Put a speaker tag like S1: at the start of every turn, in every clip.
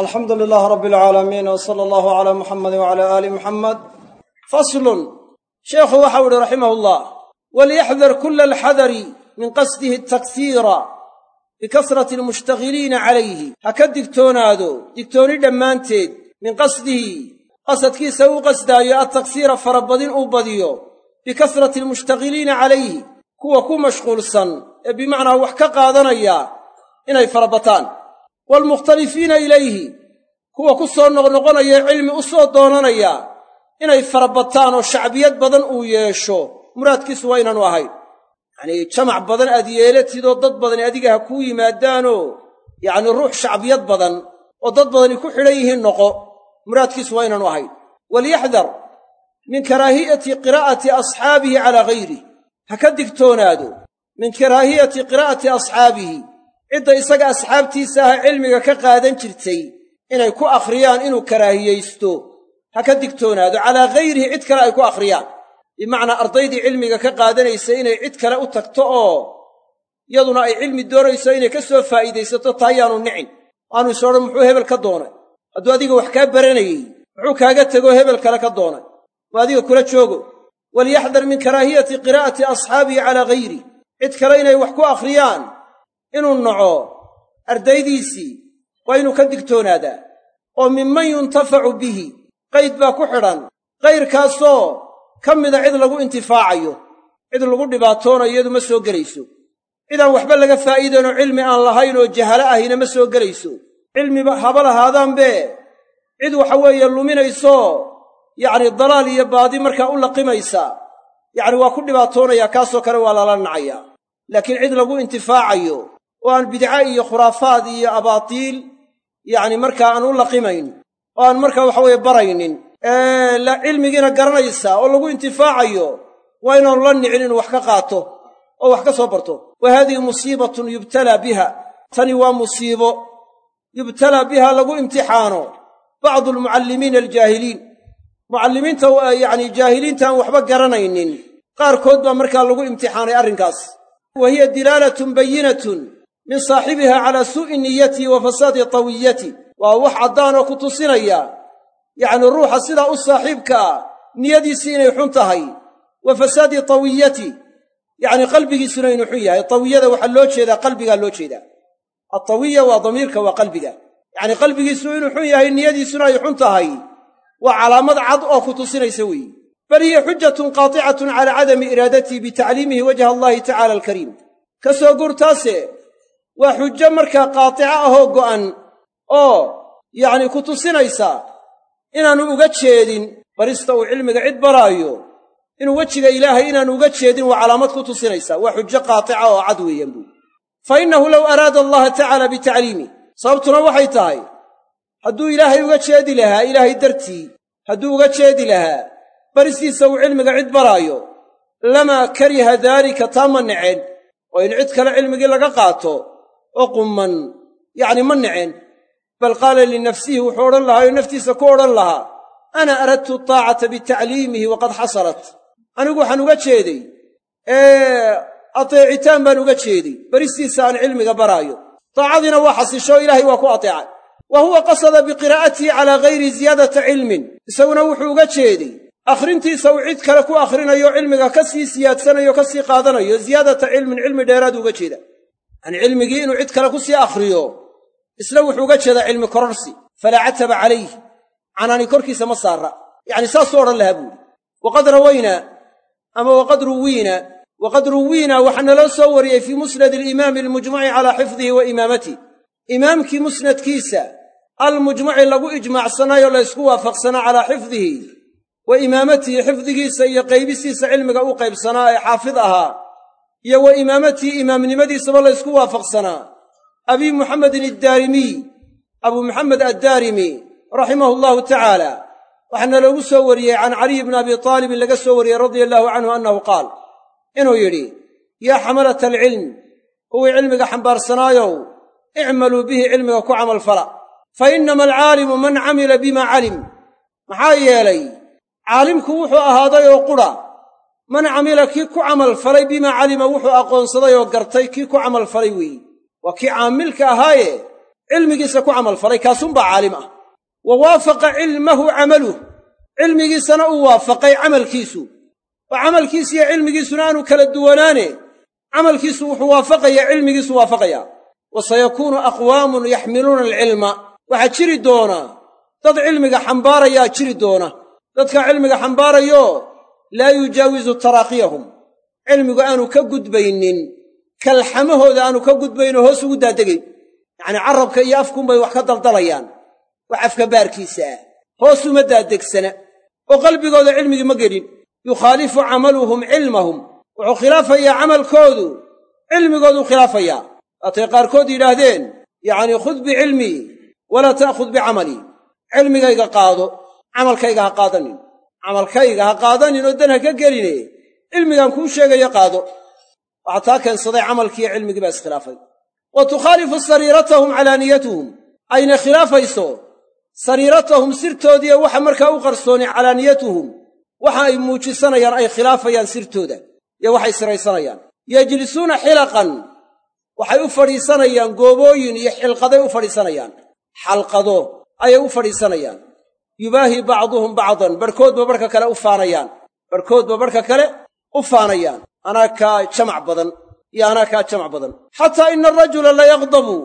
S1: alxamdu lilaah rabbi alcaalamiin w sala allahu calaa muxamedi wacala aali muxamed faslun sheekhu waxau ihi raximahullah walyaxdar kula alxadari min qasdihi atakhiira bikasrati almushtagiliina calayhi ha ka digtoonaado digtooni dhammaanteed min qasdihi. Qasadkiisa uu qasdaayo adtaksiira farabadin uu badiyo bikasrati almushtagiliina calayhi kuwa ku mashquulsan ee bimacnaa wax ka qaadanaya inay farabataan waalmukhtalifiina ilayhi kuwa ku soo noqnoqonaya cilmi u soo doonanaya inay farabataan oo shacbiyad badan uu yeesho muraadkiisu waa inaanu ahayn yacnii jamac badan aad yeelatidoo dad badani adiga ha kuu yimaadaanoo yacnii ruux shacbiyad badan oo dad badani ku xidhan yihiin noqo muraadkiisu waa inaanu ahayn walyaxdar min karaahiyati qiraa'ati asxaabihi calaa hayrih ha ka digtoonaado min karaahiyati qiraa'ati asxaabihi cidda isaga asxaabtiisa aha cilmiga ka qaadan jirtay inay ku akhriyaan inuu karaahiyaysto ha ka digtoonaado. Calaa hayrihi cid kale ay ku akhriyaan. Bimacnaa ardaydii cilmiga ka qaadanaysa inay cid kale u tagto oo yaduna ay cilmi doonayso inay ka soo faa'iidaysato tahayaanu nicin. Aanu is odhan muxuu hebel ka doonay? Hadduu adiga wax kaa baranayey muxuu kaaga tegoo hebel kale ka doonay? Waa adiga kula joogo. Walyaxdar min karaahiyati qiraa'ati asxaabihi calaa hayrih cid kale inay wax ku akhriyaan inuu naco ardaydiisii waa inuu ka digtoonaadaa oo minman yuntafacu bihi qayd baa ku xidhan kayrkaasoo ka mida cid lagu intifaacayo cid lagu dhibaatoonayo ma soo gelayso. Cid aan waxba laga faa'iidaynoo cilmi aan lahayn oo jahalo ahina ma soo gelayso. Cilmiba haba lahaadaanbe cid waxa weeye luminaysoo yacni dalaal iyo baadi markaa u laqimaysa. Yacni waa ku dhibaatoonayaa kaasoo kale waa lala nacayaa. Laakiin cid lagu intifaacayo oo aan bidca iyo khuraafaad iyo abaatiil yacni markaa aan u laqimayn oo aan markaa waxa weeye baraynin. La cilmigiina garanaysa oo lagu intifaacayo waa inaanu la nicin inuu wax ka qaato oo wax ka soo barto. Wa haadihi musiibatun yubtalaa biha. Tani waa musiibo. Yubtalaa biha lagu imtixaano. Bacdu almucallimiina aljaahiliin. Mucallimiinta yacni jaahiliinta aan waxba garanaynin. Qaarkood baa markaa lagu imtixaanay arrinkaas. Wa hiya dilaalatun bayinatun min saaxibiha calaa suu'i niyatihi wa fasaadi tawiyati. Waa wax caddaanoo ku tusinaya yacni ruuxa sidaa u saaxiibka ah niyadiisii inay xun tahay. Wa fasaadi tawiyati yacni qalbigiisuna inuu xun yahay. Tawiyada waxaa loo jeedaa qalbigaa loo jeedaa. Altawiya waa damiirka waa qalbiga. Yacni qalbigiisu inuu xun yahay niyadiisuna ay xun tahay. Waa calaamad cad oo ku tusinaysa weeye bal hiya xujatun qaaticatun calaa cadami iraadatihi bitacliimihi wajha allahi tacala alkariim. Ka soo guurtaase waa xujo markaa qaatica ahoo go'an oo yacni ku tusinaysa inaannu uga jeedin barista uu cilmiga cid baraayo inuu wejiga ilaahay inaannu uga jeedin waa calaamad ku tusinaysa waa xujo qaatica oo cad weeyaan buui fa innahu low araada allaha tacaala bitacliimih sababtuna waxay tahay hadduu ilaahay uga jeedi lahaa ilaahay dartii hadduu uga jeedi lahaa baristiisa uu cilmiga cid baraayo lamaa kariha daalika taa ma neceen oo in cid kale cilmigii laga qaato oo qumman yacni ma neceen. Bal qaala linafsihi wuxuu odhan lahaa oo naftiisa ku odhan lahaa ana aradtu taacata bitacliimihi waqad xasalat anigu waxaan uga jeeday ateecitaan baan uga jeeday baristiisa aan cilmiga baraayo. Taacadiina waa xasisho ilaahay waa ku ateecay. Wa huwa qasada biqiraa'atihi calaa gayri ziyaadata cilmin. Isaguna wuxuu uga jeeday akhrintiisa uu cid kale ku akhrinayo cilmiga ka sii siyaadsanayo ka sii qaadanayo ziyaadata cilmin cilmi dheeraadu uga jeeda yacni cilmigii inuu cid kale ku sii akhriyo isna wuxuu uga jeedaa cilmi kororsi. Falaa cataba calayh canaani korkiisa ma saara yacni saasuu odhan lahaa buuhi waqad rawaynaa ama waqad ruwiina waqad ruwiina waxaa naloo soo wariyey fii musnadi alimaami almujmaci calaa xifdihi wa imaamatih imaamkii musnadkiisa almujmaci lagu ijmaacsanaayo laysku waafaqsanaa calaa xifdihi wa imaamatihi xifdigiisa iyo qaybistiisa cilmiga u qaybsanaa ee xaafid ahaa iyo wa imaamatihi imaamnimadiisaba laysku waafaqsanaa. Abii muxamedin addaarimiy abuu muxamed addaarimi raximahu allahu tacaala waxaana loogu soo wariyey can caliy bni abi taalibin laga soo wariyey radia allaahu canhu annahu qaal inuu yidhi yaa xamalata alcilm kuwii cilmiga xambaarsanaayow icmaluu bihi cilmiga ku camalfala fa innama alcaalimu man camila bima calim. Maxaa yeelay caalimku wuxuu ahaaday oo qudha man camila kii ku camalfalay bimaa calima wuxuu aqoonsaday oo gartay kii ku camalfalay weeye waa kii caamilka ahaaye cilmigiisa ku camalfalay kaasunbaa caalim ah. Wa waafaqa cilmahu camaluh cilmigiisana uu waafaqay camalkiisu. Oo camalkiisu iyo cilmigiisuna aanu kala duwanaane camalkiisu wuxuu waafaqayaa cilmigiisu waafaqayaa wa sayakuunu aqwaamun yaxmiluuna alcilma waxaa jiri doona dad cilmiga xambaarayaa jiri doona. Dadka cilmiga xambaarayo laa yujaawisu taraaqiyahum. Cilmigu aanu ka gudbaynin kalxamahooda aanu ka gudbayno hoos ugu daadegayn yacnii carrabka iyo afkuunbay wax ka daldalayaan wax afka baarkiisa ah. Hoos uma daadegsana oo qalbigooda cilmigii ma gelin. Yukhaalifu camaluhum cilmahum. Wuxuu khilaafayaa camalkoodu. Cilmigooduu khilaafayaa. Waatay qaarkood yidhaahdeen yacnii khud bicilmii walaa ta'khud bicamalii cilmigayga qaado camalkayga ha qaadanin camalkayga ha qaadanin oo dan ha ka geline. Cilmigaan kuu sheegayo qaado. Waxaa taa keensaday camalkiiyo cilmigii baa iskhilaafay. Wa tukhaalifu sariiratahum calaaniyatuhum ayna khilaafayso sariiratahum sirtoodiiyo waxa markaa u qarsooni calaaniyatuhum waxa ay muujisanayaan ay khilaafayaan sirtooda. Iyo waxay siraysanayaan. Yejlisuuna xilaqan. Waxay u fadhiisanayaan goobooyin iyo xilqaday u fadhiisanayaan. Xalqado ayay u fadhiisanayaan yubaahi bacduhum bacdan. Barhkoodba barhka kale u faanayaan. Barhkoodba barhka kale u faanayaan. Anaa kaa jamac badan. Iyo anaa kaa jamac badan. Xataa ina arajula layaqdabu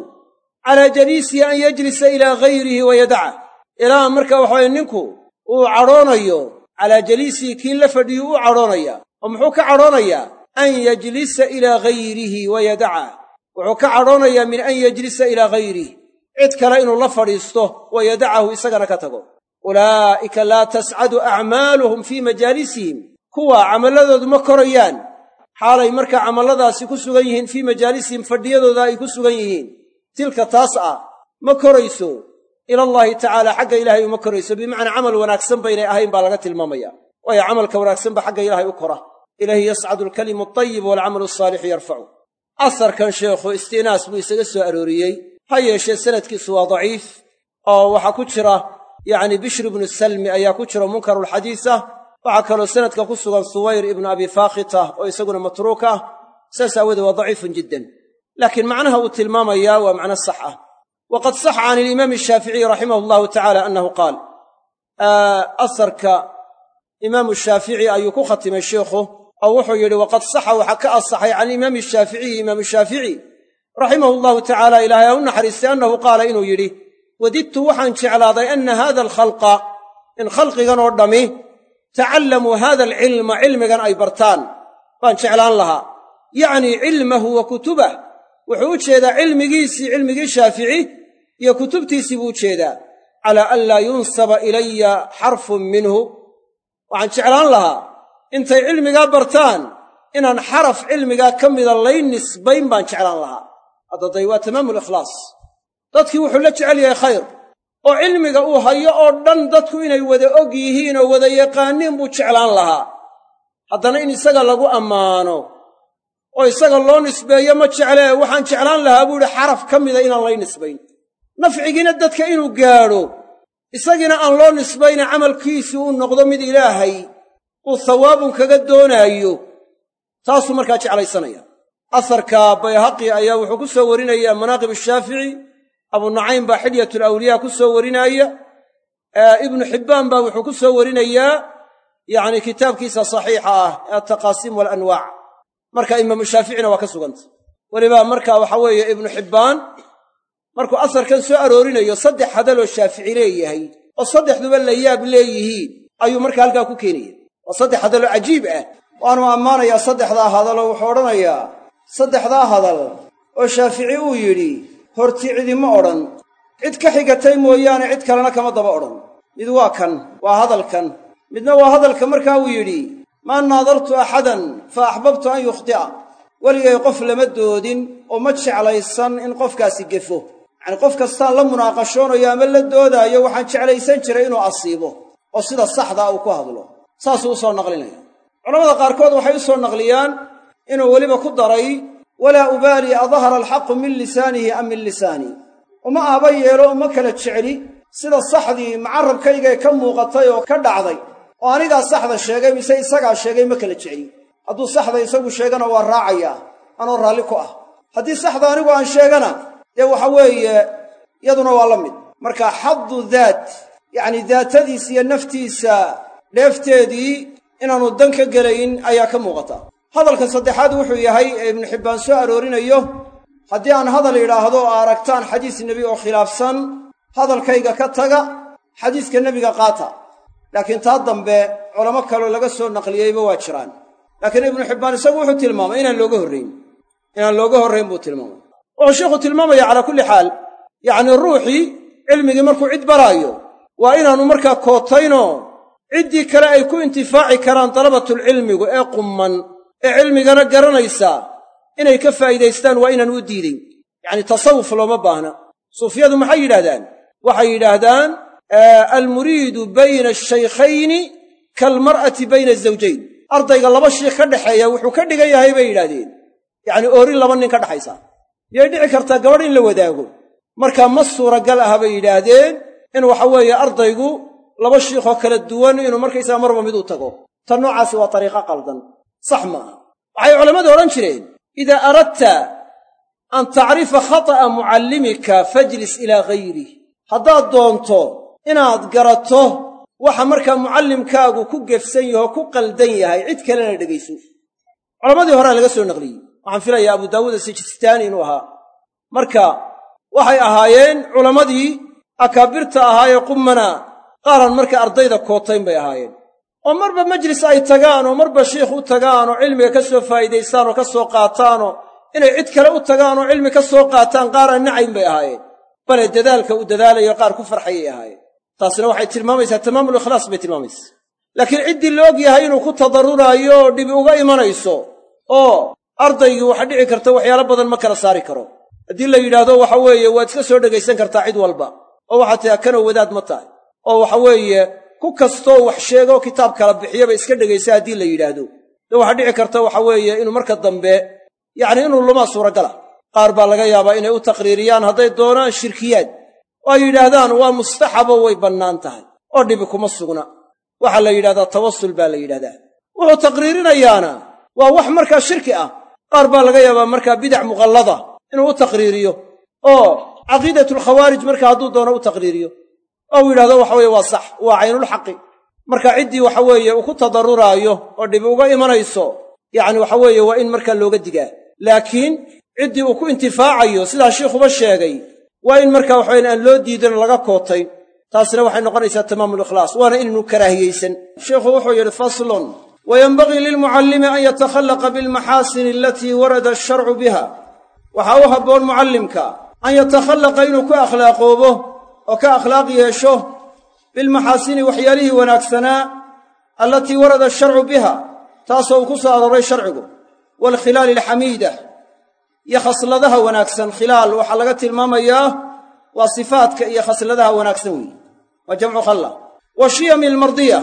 S1: calaa jaliisihi an yajlisa ilaa hayrihi wa yadaca. Ilaa marka waxaweye ninku uu cadhoonayo calaa jaliisihi kii la fadhiyu u cadhoonaya. Oo muxuu ka cadhoonayaa an yajlisa ilaa hayrihi wa yadaca. Wuxuu ka cadhoonayaa min an yajlisa ilaa hayrih cid kale inuu la fadhiisto wa yadacahu isagana ka tago ulaa'ika laa tascadu acmaaluhum fii majaalisihim kuwa camalladoodu ma korayaan. Xaalay markaa camalladaasi ku sugan yihiin fii majaalisihim fadhiyadooda ay ku sugan yihiin. Tilka taas ah ma korayso. Ilallaahi tacaala xagga ilaahay uma korayso. Bimacnaa camal wanaagsan baynay ahayn baa laga tilmaamaya. Waayo camalka wanaagsan ba xagga ilaahay u kora. Ilayhi yascadu alkalimu altayib waalcamalu asaalixu yarfacu. Asarkan sheekhu isti'naas buu isaga soo arooriyey. Ha yeeshee sanadkiisu waa daciif oo waxaa ku jira yacni bishr ibnu salmi ayaa ku jira munkarulxadiis ah waxaa kaloo sanadka ku sugan suwayr ibnu abi faakhita oo isaguna matruuk ah. Saas aawoodee waa daciifun jiddan. Laakiin macnaha uu tilmaamayaa waa macno sax ah. Waqad saxa can ilimaami ashaaficiyi raximah allahu tacala annahu qaal. Asarka imaamu shaafici ayuu ku khatimay sheikhu. Oo wuxuu yidhi waqad saxa waxaa ka asaxay can imaami shaaficiyi imaamu shaafici raximahu allahu tacaala ilaahay ha u naxariistay annahu qaala wadidtu waxaan jeclaaday anna haada alkhalqa in khalqigan oo dhammi tacallamuu haada alcilma cilmigan ay bartaan. Baan jeclaan lahaa. Yacnii cilmahu wa kutubah wuxuu u jeedaa cilmigiisii cilmigii shaafici iyo kutubtiisii buu u jeedaa. Calaa an laa yunsaba ilaya xarfun minhu. Waxaan jeclaan lahaa intay cilmigaa bartaan inaan xaraf cilmigaa ka mida lay nisbayn baan jeclaan lahaa. Haddaday waa tamaamu likhlaas dadkii wuxuu la jecel yahay khayr oo cilmiga uu hayo oo dhan dadku inay wada og yihiin oo wada yaqaaniin buu jeclaan lahaa. Haddana in isaga lagu ammaano oo isaga loo nisbeeyo ma jeclee waxaan jeclaan lahaa buu idhi xaraf ka mida inaan lay nisbayn. Nafcigiina dadka inuu gaadho isagiina aan loo nisbayna camalkiisii uu noqdo mid ilaahay uu hawaabun kaga doonaayo taasuu markaa jeclaysanaya asarka bayhaqi ayaa wuxuu ku soo warinayaa manaaqib ashaafici abu nucaym baa xilyatul awliyaa ku soo warinaaya ibnu xibbaan baa wuxuu ku soo warinayaa yacni kitaabkiisa saxiixa ah ee altaqaasiim waalanwaac marka imaamu shaaficina waa ka suganta. Weliba marka waxa weeye ibnu xibbaan markuu asarkan soo aroorinayo saddex hadaloo shaafici leeyahay oo saddexduba la yaab leeyihiin ayuu marka halkaa ku keenaya. Waa saddex hadaloo cajiib ah. Waanu ammaanayaa saddexdaa hadaloo wuxuu odhanayaa saddexdaa hadal oo shaafici uu yidhi horti cidima odhan. Cid ka xigatay mooyaane cid kalena kama daba odhan. Mid waa kan waa hadalkan. Midna waa hadalka markaa uu yidhi maa naadartu axadan fa axbabtu an yukhti'a weligay qof lama doodin oo ma jeclaysan in qofkaasi gefo. Yacnii qof kastaan la munaaqashoonayo ama la doodaayo waxaan jeclaysan jiray inuu asiibo. Oo sida saxdaa uu ku hadlo. Saasuu u soo naqlinaya. Culamada qaarkood waxay u soo naqliyaan inuu weliba ku daray walaa ubaali adahara alxaqu min lisaanihi am min lisaanii uma aaba yeelo uma kala jecli sida saxdii macarabkaygay ka muuqatay oo ka dhacday. Oo anigaa saxda sheegay mise isagaa sheegay ma kala jecli hadduu saxda isagu sheegana waa raacayaa anoo raalli ku ah. Haddii saxda anigu aan sheegana dee waxa weeye iyaduna waa la mid. Marka xaddu daat yacni daatadiisa iyo naftiisa dheefteedii inaanu dan ka gelayn ayaa ka muuqata hadalka saddexaad wuxuu yahay ee ibnu xibbaan soo aroorinayo haddii aan hadal idhaahdo oo aragtaan xadiis nebi oo khilaafsan hadalkayga ka taga xadiiska nebiga qaata. Laakiin taa dambe culamo kaloo laga soo naqliyeyba waa jiraan. Laakiin ibnu xibbaan isagu wuxuu tilmaamay inaan looga horrayn inaan looga horrayn buu tilmaamay. Wuxuu sheikhu tilmaamaya calaa kulli xaal yacnii ruuxii cilmigii markuu cid baraayo waa inaannu markaa kootaynoo ciddii kale ay ku intifaaci karaan dalabatulcilmigu ee qumman ee cilmigana garanaysaa inay ka faa'iidaystaan waa inaan u diidayn yacni tasawuf looma baahna. Suufiyadu maxay yidhahdaan waxay yidhaahdaan almuriidu bayna ashaykhayni kaalmar'ati bayna azawjayn ardayga laba shiikh ka dhexeeya wuxuu ka dhigan yahay bay yidhahdeen yacni oorin laba nin ka dhaxaysa. Miyay dhici kartaa gabadh in la wadaago. Markaa ma suuragal ah bay yidhaahdeen in waxa weeye ardaygu laba shiikhoo kala duwan inuu markaysaga marba mid u tago. Tan noocaasi waa dariiqo qaldan sax maaha. Waxay culammadu odhan jireen idaa aradta an tacrifa khata'a mucallimika fajlis ilaa hayrih haddaad doonto inaad garato waxa markaa mucallimkaagu ku gefsan yahoo ku qaldan yahay cid kalena dhegayso. Culammadii horea laga soo naqliyey. Waxaan filayaa abu daawuud asijistaani inuu ahaa. Marka waxay ahaayeen culammadii akaabirta ahaayee qummana qaaran marka ardayda kootayn bay ahaayeen oo marba majlis ay tagaan oo marba shiikh u tagaan oo cilmiga ka soo faa'iidaystaan oo ka soo qaataanoo inay cid kale u tagaan oo cilmi ka soo qaataan qaar aan nacayn bay ahaayeen. Bale dadaalka uu dadaalayo qaar ku farxayay ahaayeen. Taasina waxay tilmaamaysaa tamaamul ikhlaas bay tilmaamaysaa. Laakiin ciddii la og yahay inuu ku tadarruraayo dhibi uga imanayso oo ardaygii waxa dhici karta waxyaalo badan ma kala saari karo. Haddii la yidhaahdo waxa weeye waad iska soo dhegaysan kartaa cid walba oo waxaad tihaa kanoo wadaad ma tahay. Oo waxa weeye ku kastoo wax sheegoo kitaab kala bixiyaba iska dhegaysa haddii la yidhaahdo. De waxaa dhici karta waxa weeye inuu marka dambe yacni inuu lumaa suuragala qaar baa laga yaabaa inay u taqriiriyaan hadday doonaan shirkiyaad oo ay yidhaahdaan waa mustaxabo way bannaan tahay oo dhibi kuma sugna. Waxaa la yidhahdaa tawasul baa la yidhahdaa. Wuxuu taqriirinayaana waa wax markaa shirki ah. Qaar baa laga yaabaa markaa bidac muqallada inuu u taqriiriyo oo caqiidatulkhawaarij marka hadduu doono u taqriiriyo oo uu yidhahdo waxa weeye waa sax waa caynulxaqi marka ciddii waxa weeye uu ku tadarruraayo oo dhibi uga imanayso yacni waxa weeye waa in markaa looga digaa. Laakiin ciddii uu ku intifaacayo sidaa shiikhuba sheegay waa in markaa waxawayn aan loo diidan laga kootay. Taasina waxay noqonaysaa tamaamul ikhlaas waana inaynu karaahiyeysan sheikhu wuxuu yidhi faslun wayenbagii lilmucallimi an yatakhallaqa bilmaxaasini alatii warada asharcu biha. Waxaa u habboon mucallimka an yatakhallaqa inuu ku akhlaaqoobo oo ka akhlaaq yeesho bilmaxaasini waxyaalihii wanaagsanaa allatii warada asharcu biha taasoo uu ku soo arooray sharcigu waalkhilaali alxamiida iyo khasladaha wanaagsan. Khilaal waxaa laga tilmaamayaa waa sifaadka iyo khasladaha wanaagsan weeye waa jamcu khalla. Wa shiyami almardiya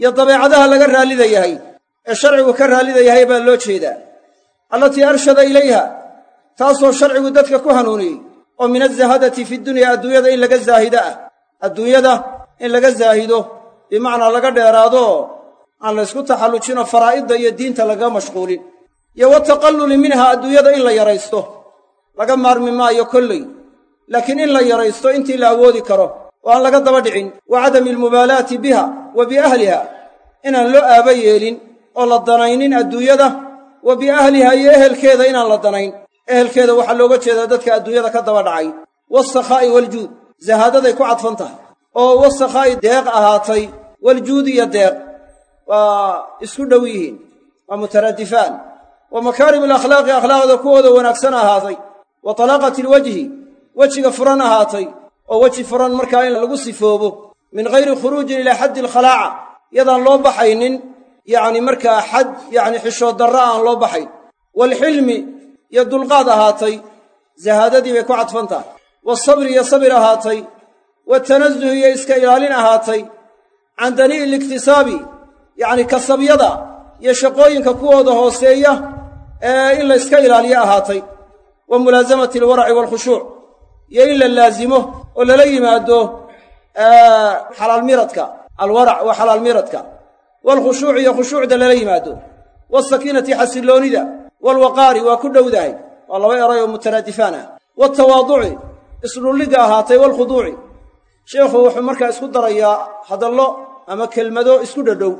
S1: iyo dabeecadaha laga raallida yahay. Ee sharcigu ka raallida yahay baa loo jeedaa. Allatii arshada ilayha taasoo sharcigu dadka ku hanuuniyey oo min azahadati fi dunya adduunyada in laga zaahido ah adduunyada in laga zaahido bimacnaa laga dheeraado aan la ysku taxallujinoo faraa'idda iyo diinta lagaga mashquulin. Iyo wataqalluli minha adduunyada in la yaraysto laga maarmi maayo kolley. Laakiin in la yaraysto intii la awoodi karo oo aan laga daba dhicin wa cadami almubaalaati biha wa biahliha inaan loo aaba yeelin oo la danaynin adduunyada wa biahliha iyo ehelkeeda inaan la danayn ehelkeeda waxaa looga jeedaa dadka adduunyada ka daba dhacay. Wasakhaa'i waljuud zahaadaday ku cadfan tahay. Oo wasakhaa'i deeq ahaatay. Waljuud iyo deeq. Waa isku dhow yihiin. Waa mutaraadifaan wa makaarim alakhlaaqi akhlaaqda kuwooda wanaagsan ahaatay. Wa talaaqati alwajhi wejiga furan ahaatay. Oo weji furan markaa in lagu sifoobo. Min ghayri khuruujin ilaa xaddi alkhalaaca yadaan loo baxaynin. Yacni markaa xad yacni xishood darra aan loo baxayn. Waalxilmi iyo dulqaad ahaatay zahaadadii bay ku cadfan tahay wasabri iyo sabir ahaatay watanazuh iyo iska ilaalin ahaatay can danii'i liktisaabi yacni kasabyada iyo shaqooyinka kuwooda hooseeya ee in la yska ilaaliyo ahaatay. Wa mulaasamati alwaraci waalkhushuuc iyo in la laasimo oo lala yimaado xalaal miradka. Alwarac waa xalaal miradka. Waalkhushuuc iyo khushuucda lala yimaado. Waasakiinati xasilloonida waalwaqaari waa ku dhowdahay. Waa laba eray oo mutaraadifaan ah waaltawaaduci isdhulligga ahaatay walkhuduuci. Sheikhu wuxuu markaa isku darayaa hadallo ama kelmado isku dhadhow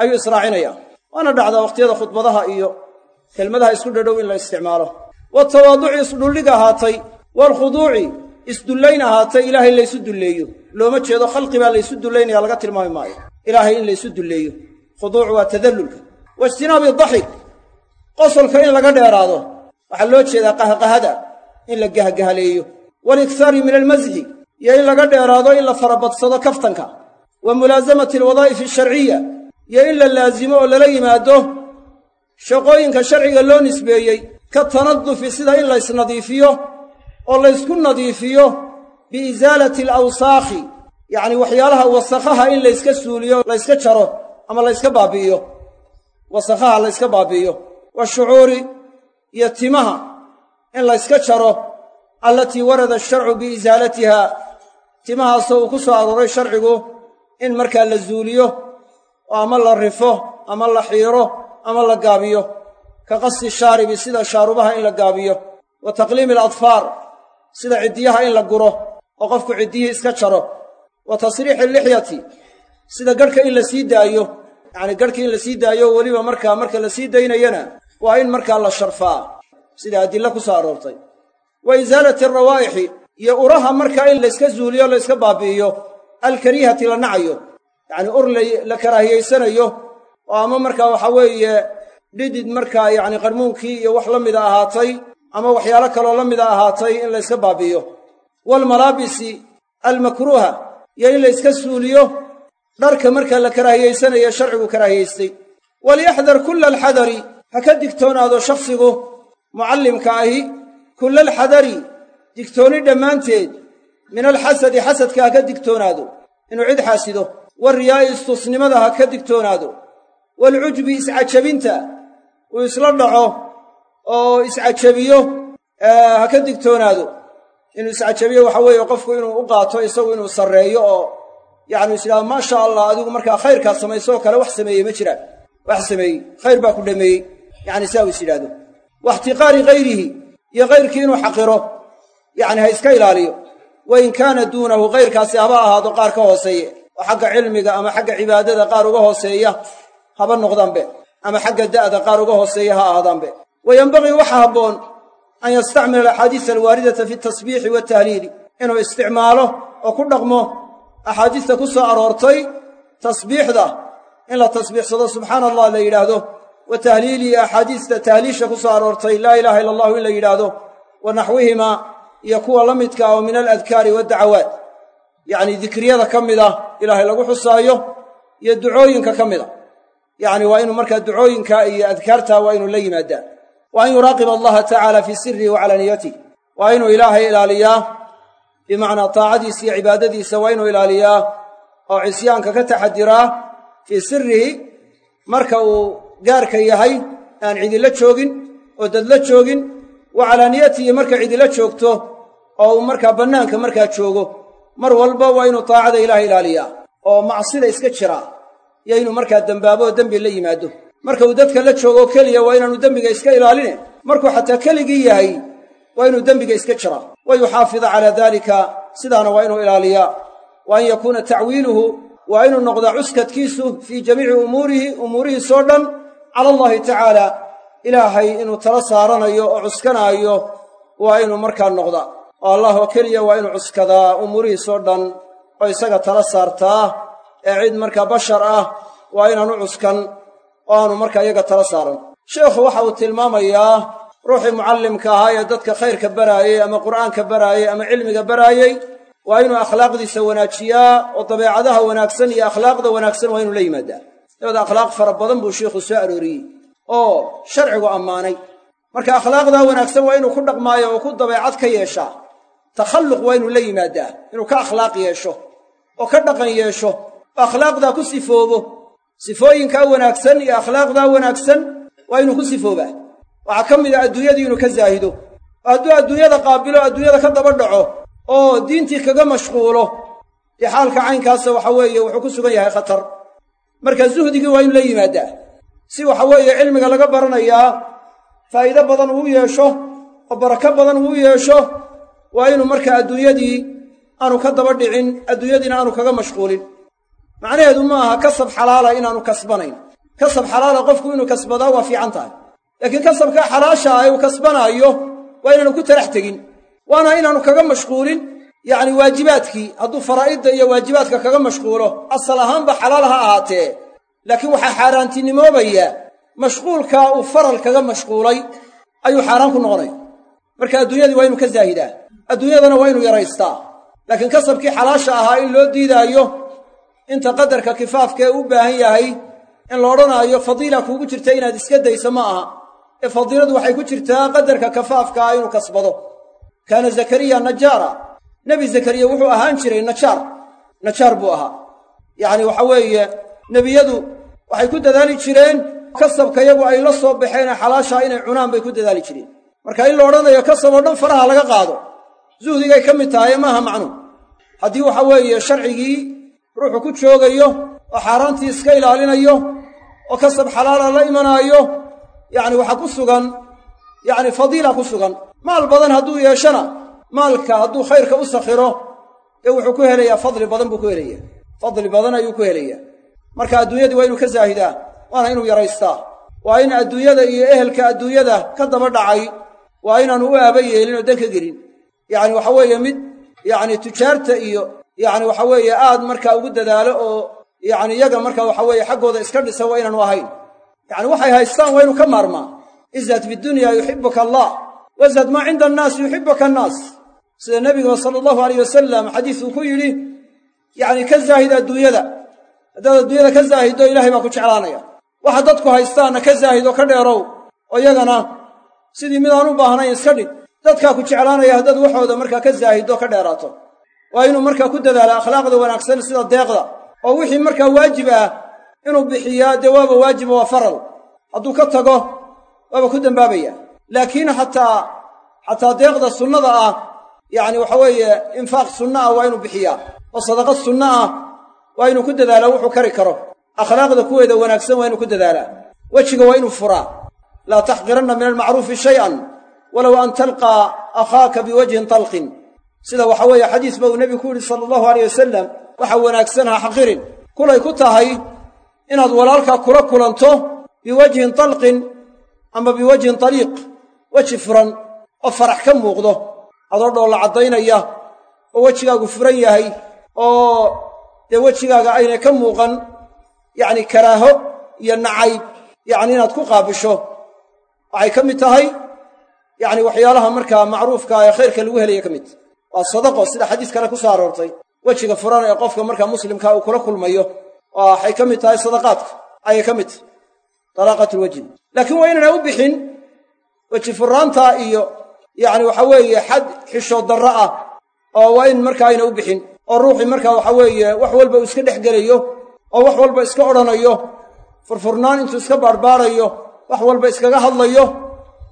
S1: ayuu israacinayaa. Waana dhacdaa wakhtiyada khudbadaha iyo kelmadaha isku dhadhow in la isticmaalo. Watawaaduci isdhulliga ahaatay waalkhuduuci isdullayn ahaatay ilaahay laysu dulleeyo. Looma jeedo khalqi baa laysu dullaynaya laga tilmaami maayo. Ilaahay in laysu dulleeyo. Khuduuc waa tadallulka. Waijtinaabi daxik qosolka in laga dheeraado. Waxaa loo jeedaa qahqahada in la gahgahaleeyo. Walikhaari min almasxi iyo in laga dheeraado in la farabadsado kaftanka. Wa mulaasamati alwadaa'ifi alsharciya iyo in la laasimo oo lala yimaado shaqooyinka sharciga loo nisbeeyey ka tanadufi sida in laysnadiifiyo oo laysku nadiifiyo biisaalati alawsaakhi yacni waxyaalaha wasakhaha in layska suuliyo layska jaro ama layska baabi'iyo. Wasakhaha layska baabi'iyo washucuuri iyo timaha. In layska jaro allatii warada asharcu biisaalatiha timahaasoo uu ku soo arooray sharcigu in markaa la zuuliyo oo ama la rifo ama la xiiro ama la gaabiyo. Ka qasti shaaribi sida shaarubaha in la gaabiyo. Wa taqliimi aladfaar sida ciddiyaha in la guro oo qofku ciddiyihii iska jaro. Wa tasriixi allixyati sida garhka in la sii daayo. Yacnii garhka in la sii daayo weliba markaa marka la sii daynayana waa in markaa la sharfaa. Sida adilla ku soo aroortay. Wa isaalati alrawaa'ixi iyo uraha markaa in layska zuuliyo layska baabi'iyo alkariihati la nacayo. Yacnii ur la karaahiyaysanayo oo ama markaa waxaa weeye dhidid markaa yacni qarmuunkii iyo wax la mida ahaatay ama waxyaalo kaloo la mida ahaatay in layska baabi'iyo. Waalmalaabisi almakruuha iyo in layska suuliyo dharka markaa la karaahiyaysanayo sharcigu karaahiyaystay walyaxdar kulla alxadari ha ka digtoonaado shakhsigu mucallimka ahi kulla alxadari digtoonni dhammaanteed min alxasadi xasadka ha ka digtoonaado. Inuu cid xaasido wariyaa'i istusnimada ha ka digtoonaado. Waalcujbi iscajabinta uu isla dhaco oo iscajabiyo ha ka digtoonaado. Inuu iscajabiyo waxa weeye qofku inuu u qaato isagu inuu sarreeyo oo yacni is idhaha maasha allah adigu markaa khayrkaa samayso oo kale wax sameeyey ma jiraan. Wax sameeyey khayr baa ku dhameeyey yacni saa uu is yidhahdo waixtiqaari hayrihi iyo hayrkii inuu xaqiro. Yacni ha iska ilaaliyo. Wa in kaana duunahu hayrkaasi haba ahaado qaar ka hooseeye. Oo xagga cilmiga ama xagga cibaadada qaar uga hooseeya haba noqdaanbe ama xagga da'da qaar uga hooseeya ha ahaadaanbe wa yenbagii waxa habboon an yastacmila alaxaadiisa alwaaridata fi tasbiixi watahliili inuu isticmaalo oo ku dhaqmo axaadiista ku soo aroortay tasbiixda. In la tasbiixsado subxaana allah la yidhaahdo wa tahliili axaadiista tahliisha ku soo aroortay laa ilaaha ila allahu in la yidhaahdo wa naxwihimaa iyo kuwa la midka ah oo min aladkaari waaddacawaat yacni dikriyada ka mid ah ilaahay lagu xusaayo iyo ducooyinka ka mid a yacni waa inuu markaa ducooyinka iyo adkaarta waa inuu la yimaadaa. Wa an yuraaqiba allaha tacaala fii sirihi wa waa inuu ilaahay ilaaliyaa bimacnaa taacadiisa iyo cibaadadiisa waa inuu ilaaliyaa oo cisyaanka ka taxadiraa fii sirihi marka uu gaarka yahay aan cidila joogin oo dadla joogin wa calaaniyatihi marka cidila joogto oo uu markaa bannaanka markaa joogo mar walba waa inuu taacada ilaahay ilaaliyaa oo macsida iska jiraa iyo inuu markaa dembaabo oo dembi la yimaado. Marka uu dadka la joogo keliya waa inaanu dembiga iska ilaaline markuu xataa keligii yahay waa inuu dembiga iska jiraa wa yuxaafida calaa daalika sidaana waa inuu ilaaliyaa. Wa an yakuuna tacwiiluhu waa inuu noqdaa cuskadkiisu fii jamiici umuurihi umuurihiisoo dhan cala allahi tacaala ilaahay inuu tala saaranayo oo cuskanaayo waa inuu markaa noqdaa oo allah oo keliya waa inuu cuskadaa umuurihiisoo dhan oo isaga tala saartaa. Ee cid markaa bashar ah waa inaanu cuskan oo aanu markaa iyaga tala saaran. Sheekhu waxa uu tilmaamayaa ruuxii mucallimka ahaa ee dadka khayrka baraayey ama qur'aanka baraayey ama cilmiga baraayey waa inuu akhlaaqdiisa wanaajiyaa oo dabeecadaha wanaagsan iyo akhlaaqda wanaagsan waa inuu la yimaadaa dabada akhlaaq fara badan buu sheikhu soo arooriyey oo sharcigu ammaanay. Marka akhlaaqdaa wanaagsan waa inuu ku dhaqmaayo oo ku dabeecad ka yeeshaa takhalluq waa inuu la yimaadaa inuu ka akhlaaq yeesho oo ka dhaqan yeesho. Oo akhlaaqdaa ku sifoobo. Sifooyinkaa wanaagsan iyo akhlaaqdaa wanaagsan waa inuu ku sifoobaa. Waxaa ka mid ah adduunyadii inuu ka zaahido. Oo hadduu adduunyada qaabilo adduunyada ka daba dhaco oo diintii kaga mashquulo dee xaalka caynkaasa waxa weeye wuxuu ku sugan yahay khatar marka zuhdigii waa inu la yimaadaa. Si waxa weeye cilmiga laga baranayaa faa'iido badan uu yeesho oo barako badan uu yeesho waa inuu markaa adduunyadii aanu ka daba dhicin adduunyadiina aanu kaga mashquulin. Macnaheedu ma aha kasab xalaala inaanu kasbanayn. Kasab xalaala qofku inuu kasbadaa waa fiican tahay. Laakiin kasabkaa xalaasha ah uu kasbanaayo waa inaanu ku talax tegin. Waana inaanu kaga mashquulin yacni waajibaadkii hadduu faraa'idda iyo waajibaadka kaga mashquulo asal ahaanba xalaal ha ahaatee. Laakiin waxaa xaaraantinimoobaya mashquulkaa uu faral kaga mashquulay ayuu xaaraan ku noqonaya marka adduunyadii waa inuu ka zaahidaa. Adduunyadana waa inuu yaraystaa. Laakiin kasabkii xalaasha ahaa in loo diidaayo inta qadarka kifaafkaee u baahan yahay in la odhanaayo fadiila kuugu jirta inaad iska dayso ma aha. Ee fadiiladu waxay ku jirtaa qadarka kafaafkaa inuu kasbado. Kaana zakariya najaara nebi zakariya wuxuu ahaan jiray najaar. Najaar buu ahaa. Yacni waxa weeye nebiyadu waxay ku dadaali jireen kasabka yagu ay la soo baxeenee xalaashaa inay cunaan bay ku dadaali jireen. Marka in la odhanayo kasab oo dhan faraha laga qaado zuhdigay ka mid tahay maaha macnuum haddii waxa weeye sharcigii ruuxu ku joogayo oo xaaraantii iska ilaalinayo oo kasab xalaala la imanaayo yacni waxaa ku sugan yacni fadiila ku sugan. Maal badan hadduu yeeshana maalka hadduu khayrka u sakhiro ee wuxuu ku helayaa fadli badan buu ku helayaa. Fadli badan ayuu ku helayaa. Marka adduunyadii waa inuu ka zaahidaa waana inuu yaraystaa. Waa in adduunyada iyo ehelka adduunyada ka daba dhacay waa inaanu u aaba yeelin oo dan ka gelin. Yacni waxa weeye mid yacni tujaarta iyo yacni waxa weeye aad markaa ugu dadaalo oo yacni iyaga marka waxa weeye xaggooda iska dhisa waa inaanu ahayn. Yacni waxay haystaan waa inuu ka maarmaa. Izhad bidunya yuxibuka allah wazhad maa cinda annaas yuxibuka annaas sida nebiga sala allahu alayh wasalam xadiis uu ku yidhi yacni ka zaahid adduunyada haddaad adduunyada ka zaahiddo ilahay baa ku jeclaanaya. Waxa dadku haystaanna ka zaahid oo ka dheerow oo iyagana sidii midaan u baahnayn iska dhig. Dadkaa ku jeclaanaya haddaad waxooda markaa ka zaahiddo ka dheeraato. Waa inuu markaa ku dadaala akhlaaqda wanaagsan sida deeqda oo wixii markaa waajib ah inuu bixiyaa dee waaba waajiba waa faral. Hadduu ka tago waaba ku dembaabaya laakiin xataa xataa deeqda sunnada ah yacni waxa weeye infaaq sunna ah waa inuu bixiyaa oo sadaqad sunna ah waa inuu ku dadaalaa wuxuu kari karo. Akhlaaqda kuweeda wanaagsan waa inuu ku dadaalaa. Wejiga waa inuu furaa. Laa taxqiranna min almacruufi shay'an walow an talqaa akhaaka biwajhin talqin. Sida waxa weeye xadiis ba uu nebigu ku yidhi sala allahu aleyh wasalam waxa wanaagsan ha xaqirin. Kulay ku tahay inaad walaalkaa kula kulanto biwajhin talqin ama biwajhin taliiq. Weji furan oo farax ka muuqdo adoo dhoolla caddaynaya oo wejigaagu furan yahay oo dee wejigaaga aynay ka muuqan yacni karaaho iyo nacayb yacni inaad ku qaabisho waxay ka mid tahay yacni waxyaalaha markaa macruufka ee khayrka lagu helaya ka mid. Waa sadaqo sida xadiis kale ku soo aroortay. Wejiga furan ee qofka markaa muslimkaa uu kula kulmayo waxay ka mid tahay sadaqaadka. Ayay ka mid. Tahay dalaaqatulwejhi laakiin waa inaynay u bixin weji furaantaa iyo yacni waxa weeye xad xishood darro ah oo waa in markaa ayna u bixin oo ruuxii markaa waxa weeye wax walba uu iska dhex gelayo oo wax walba iska odhanayo furfurnaan intuu iska baarbaarayo wax walba iskaga hadlayo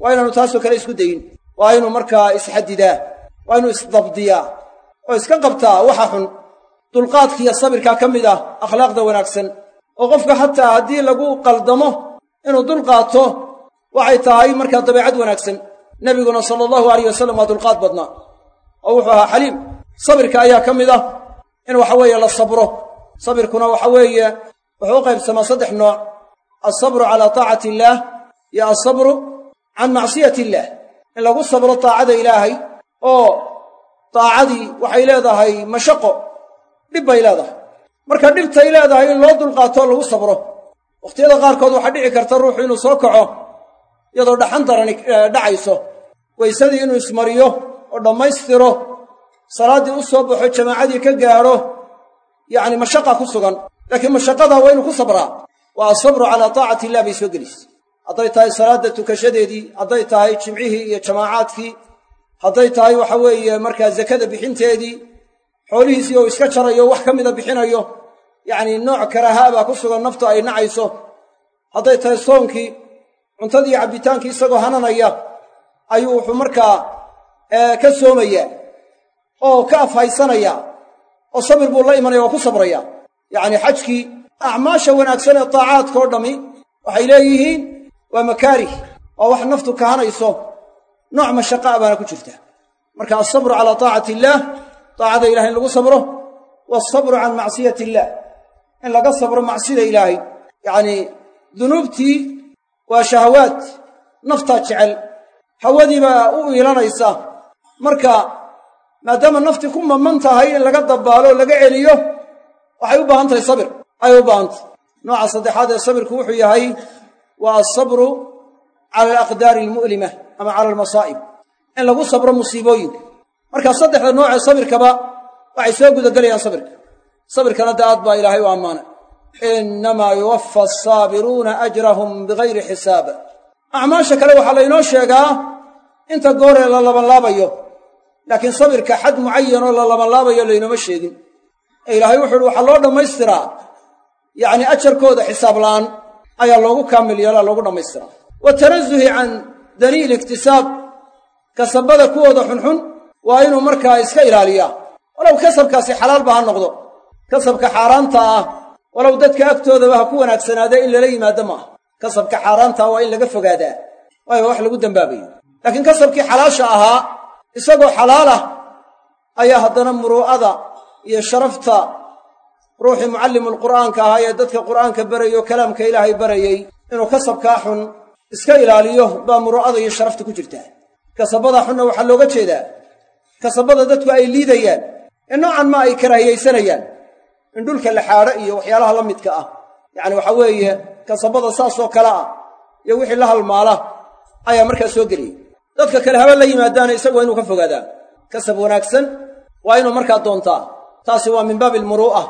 S1: waa inaanu taasoo kale isku dayin. Waa inuu markaa isxadidaa waa inuu isdabdiyaa oo iska qabtaa waxa xun. Dulqaadkiiyo sabirkaa ka mid ah akhlaaqda wanaagsan. Oo qofka xataa haddii lagu qaldamo inuu dulqaato waxay tahay markaa dabeecad wanaagsan nebiguna sala allahu alayh wasalam waa dulqaad badnaa. Oo wuxuu ahaa xaliim. Sabirka ayaa ka mid ah in waxa weeye la sabro. Sabirkuna waxa weeye wuxuu u qaybsamaa saddex nooc. Alsabru calaa taacati illaah iyo alsabru can macsiyati illaah. In lagu sabro taacada ilaahay oo taacadii waxay leedahay mashaqo dhib bay leedahay. Marka dhibtay leedahay in loo dulqaato lagu sabro. Wakhtiyada qaarkood waxaa dhici karta ruuxu inuu soo kaco iyadoo dhaxan darani dhacayso. Waysadii inuu ismariyo oo dhammaystiro salaaddii u soo baxo jamaacadii ka gaadho yacni mashaqa ku sugan. Laakiin mashaqadaa waa inuu ku sabraa. Waa asabru calaa taacati illah bay soo gelis hadday tahay salaadda tukashadeedii hadday tahay jimcihii iyo jamaacaadkii hadday tahay waxa weeye markaa zakada bixinteedii xoolihiisii oo iska jarayo wax ka mida bixinayo yacni nooc karaahaa baa ku sugan naftu ay nacayso. Hadday tahay soonkii cuntadii cabbitaankii isagoo hananaya ayuu wuxuu markaa ka soomayaa oo ka afhaysanaya oo sabir buu la imanaya waa ku sabraya. Yacni xajkii acmaasha wanaagsan ee taacaadka oo dhammi waxay leeyihiin waa makaarih oo wax naftu kahanayso nooc mashaqa a baana ku jirta. Marka alsabru calaa taacati illaah taacada ilahay in lagu sabro waalsabru can macsiyati illaah. In laga sabro macsida ilaahay yacnii dunuubtii waa shahawaad naftaa jecel. Hawadii baa u iilanaysa. Marka maadaama naftii ku maman tahay in laga dabbaalo o laga celiyo waxay u baahan tahay sabir. Ayay u baahantay nooca saddexaad ee sabirku wuxuu yahay waa alsabru cala alaqdaari almu'lima ama cala almasaa'ib in lagu sabro musiibooyinka marka saddexda noocee sabirkaba waxay soo gudagelayaan sabirka. Sabirkana da aad baa ilaahay u ammaanay innamaa yuwaffa asaabiruuna ajrahum bigayri xisaab acmaasha kale waxaa laynoo sheegaa inta gooree la labanlaabayo laakiin sabirka xad mucayanoo la labanlaabayo laynooma sheegin ee ilaahay wuxu uhi waxaa loo dhammaystiraa yacni ajarkooda xisaab la'aan ayaa loogu kaamil loogu dhammaystiraa wa tanazuhi can daniil iktisaab kasabada kuwooda xunxun waa inuu markaa iska ilaaliyaa walow kasabkaasi xalaalba ha noqdo kasabka xaaraanta ah walow dadka agtoodaba ha ku wanaagsanaadee in lala yimaado maaha kasabka xaaraanta waa in laga fogaadaa. Waayo wax lagu dembaabayo laakiin kasabkii xalaasha ahaa isagoo xalaal ah ayaa haddana muruu'ada iyo sharafta ruuxii mucallimulqur'aanka ahaa ee dadka qur'aanka barayay oo kalaamka ilaahay barayey inuu kasabkaa xun iska ilaaliyo baa muruu'ada iyo sharafta ku jirtaa. Kasabada xunna waxaa looga jeedaa. Kasabada dadku ay liidayaan. Ee noocan ma ay karaahiyaysanayaan in dhulka la xaadho iyo waxyaalaha la midka ah. Yacani waxaa weeye kasabada saasoo kale ah iyo wixii la halmaala ayaa markaa soo geliyay dadka kale haba la yimaadaana isagu waa inuu ka fogaadaa kasab wanaagsan waa inuu markaa doontaa. Taasi waa min baabi almuruu'a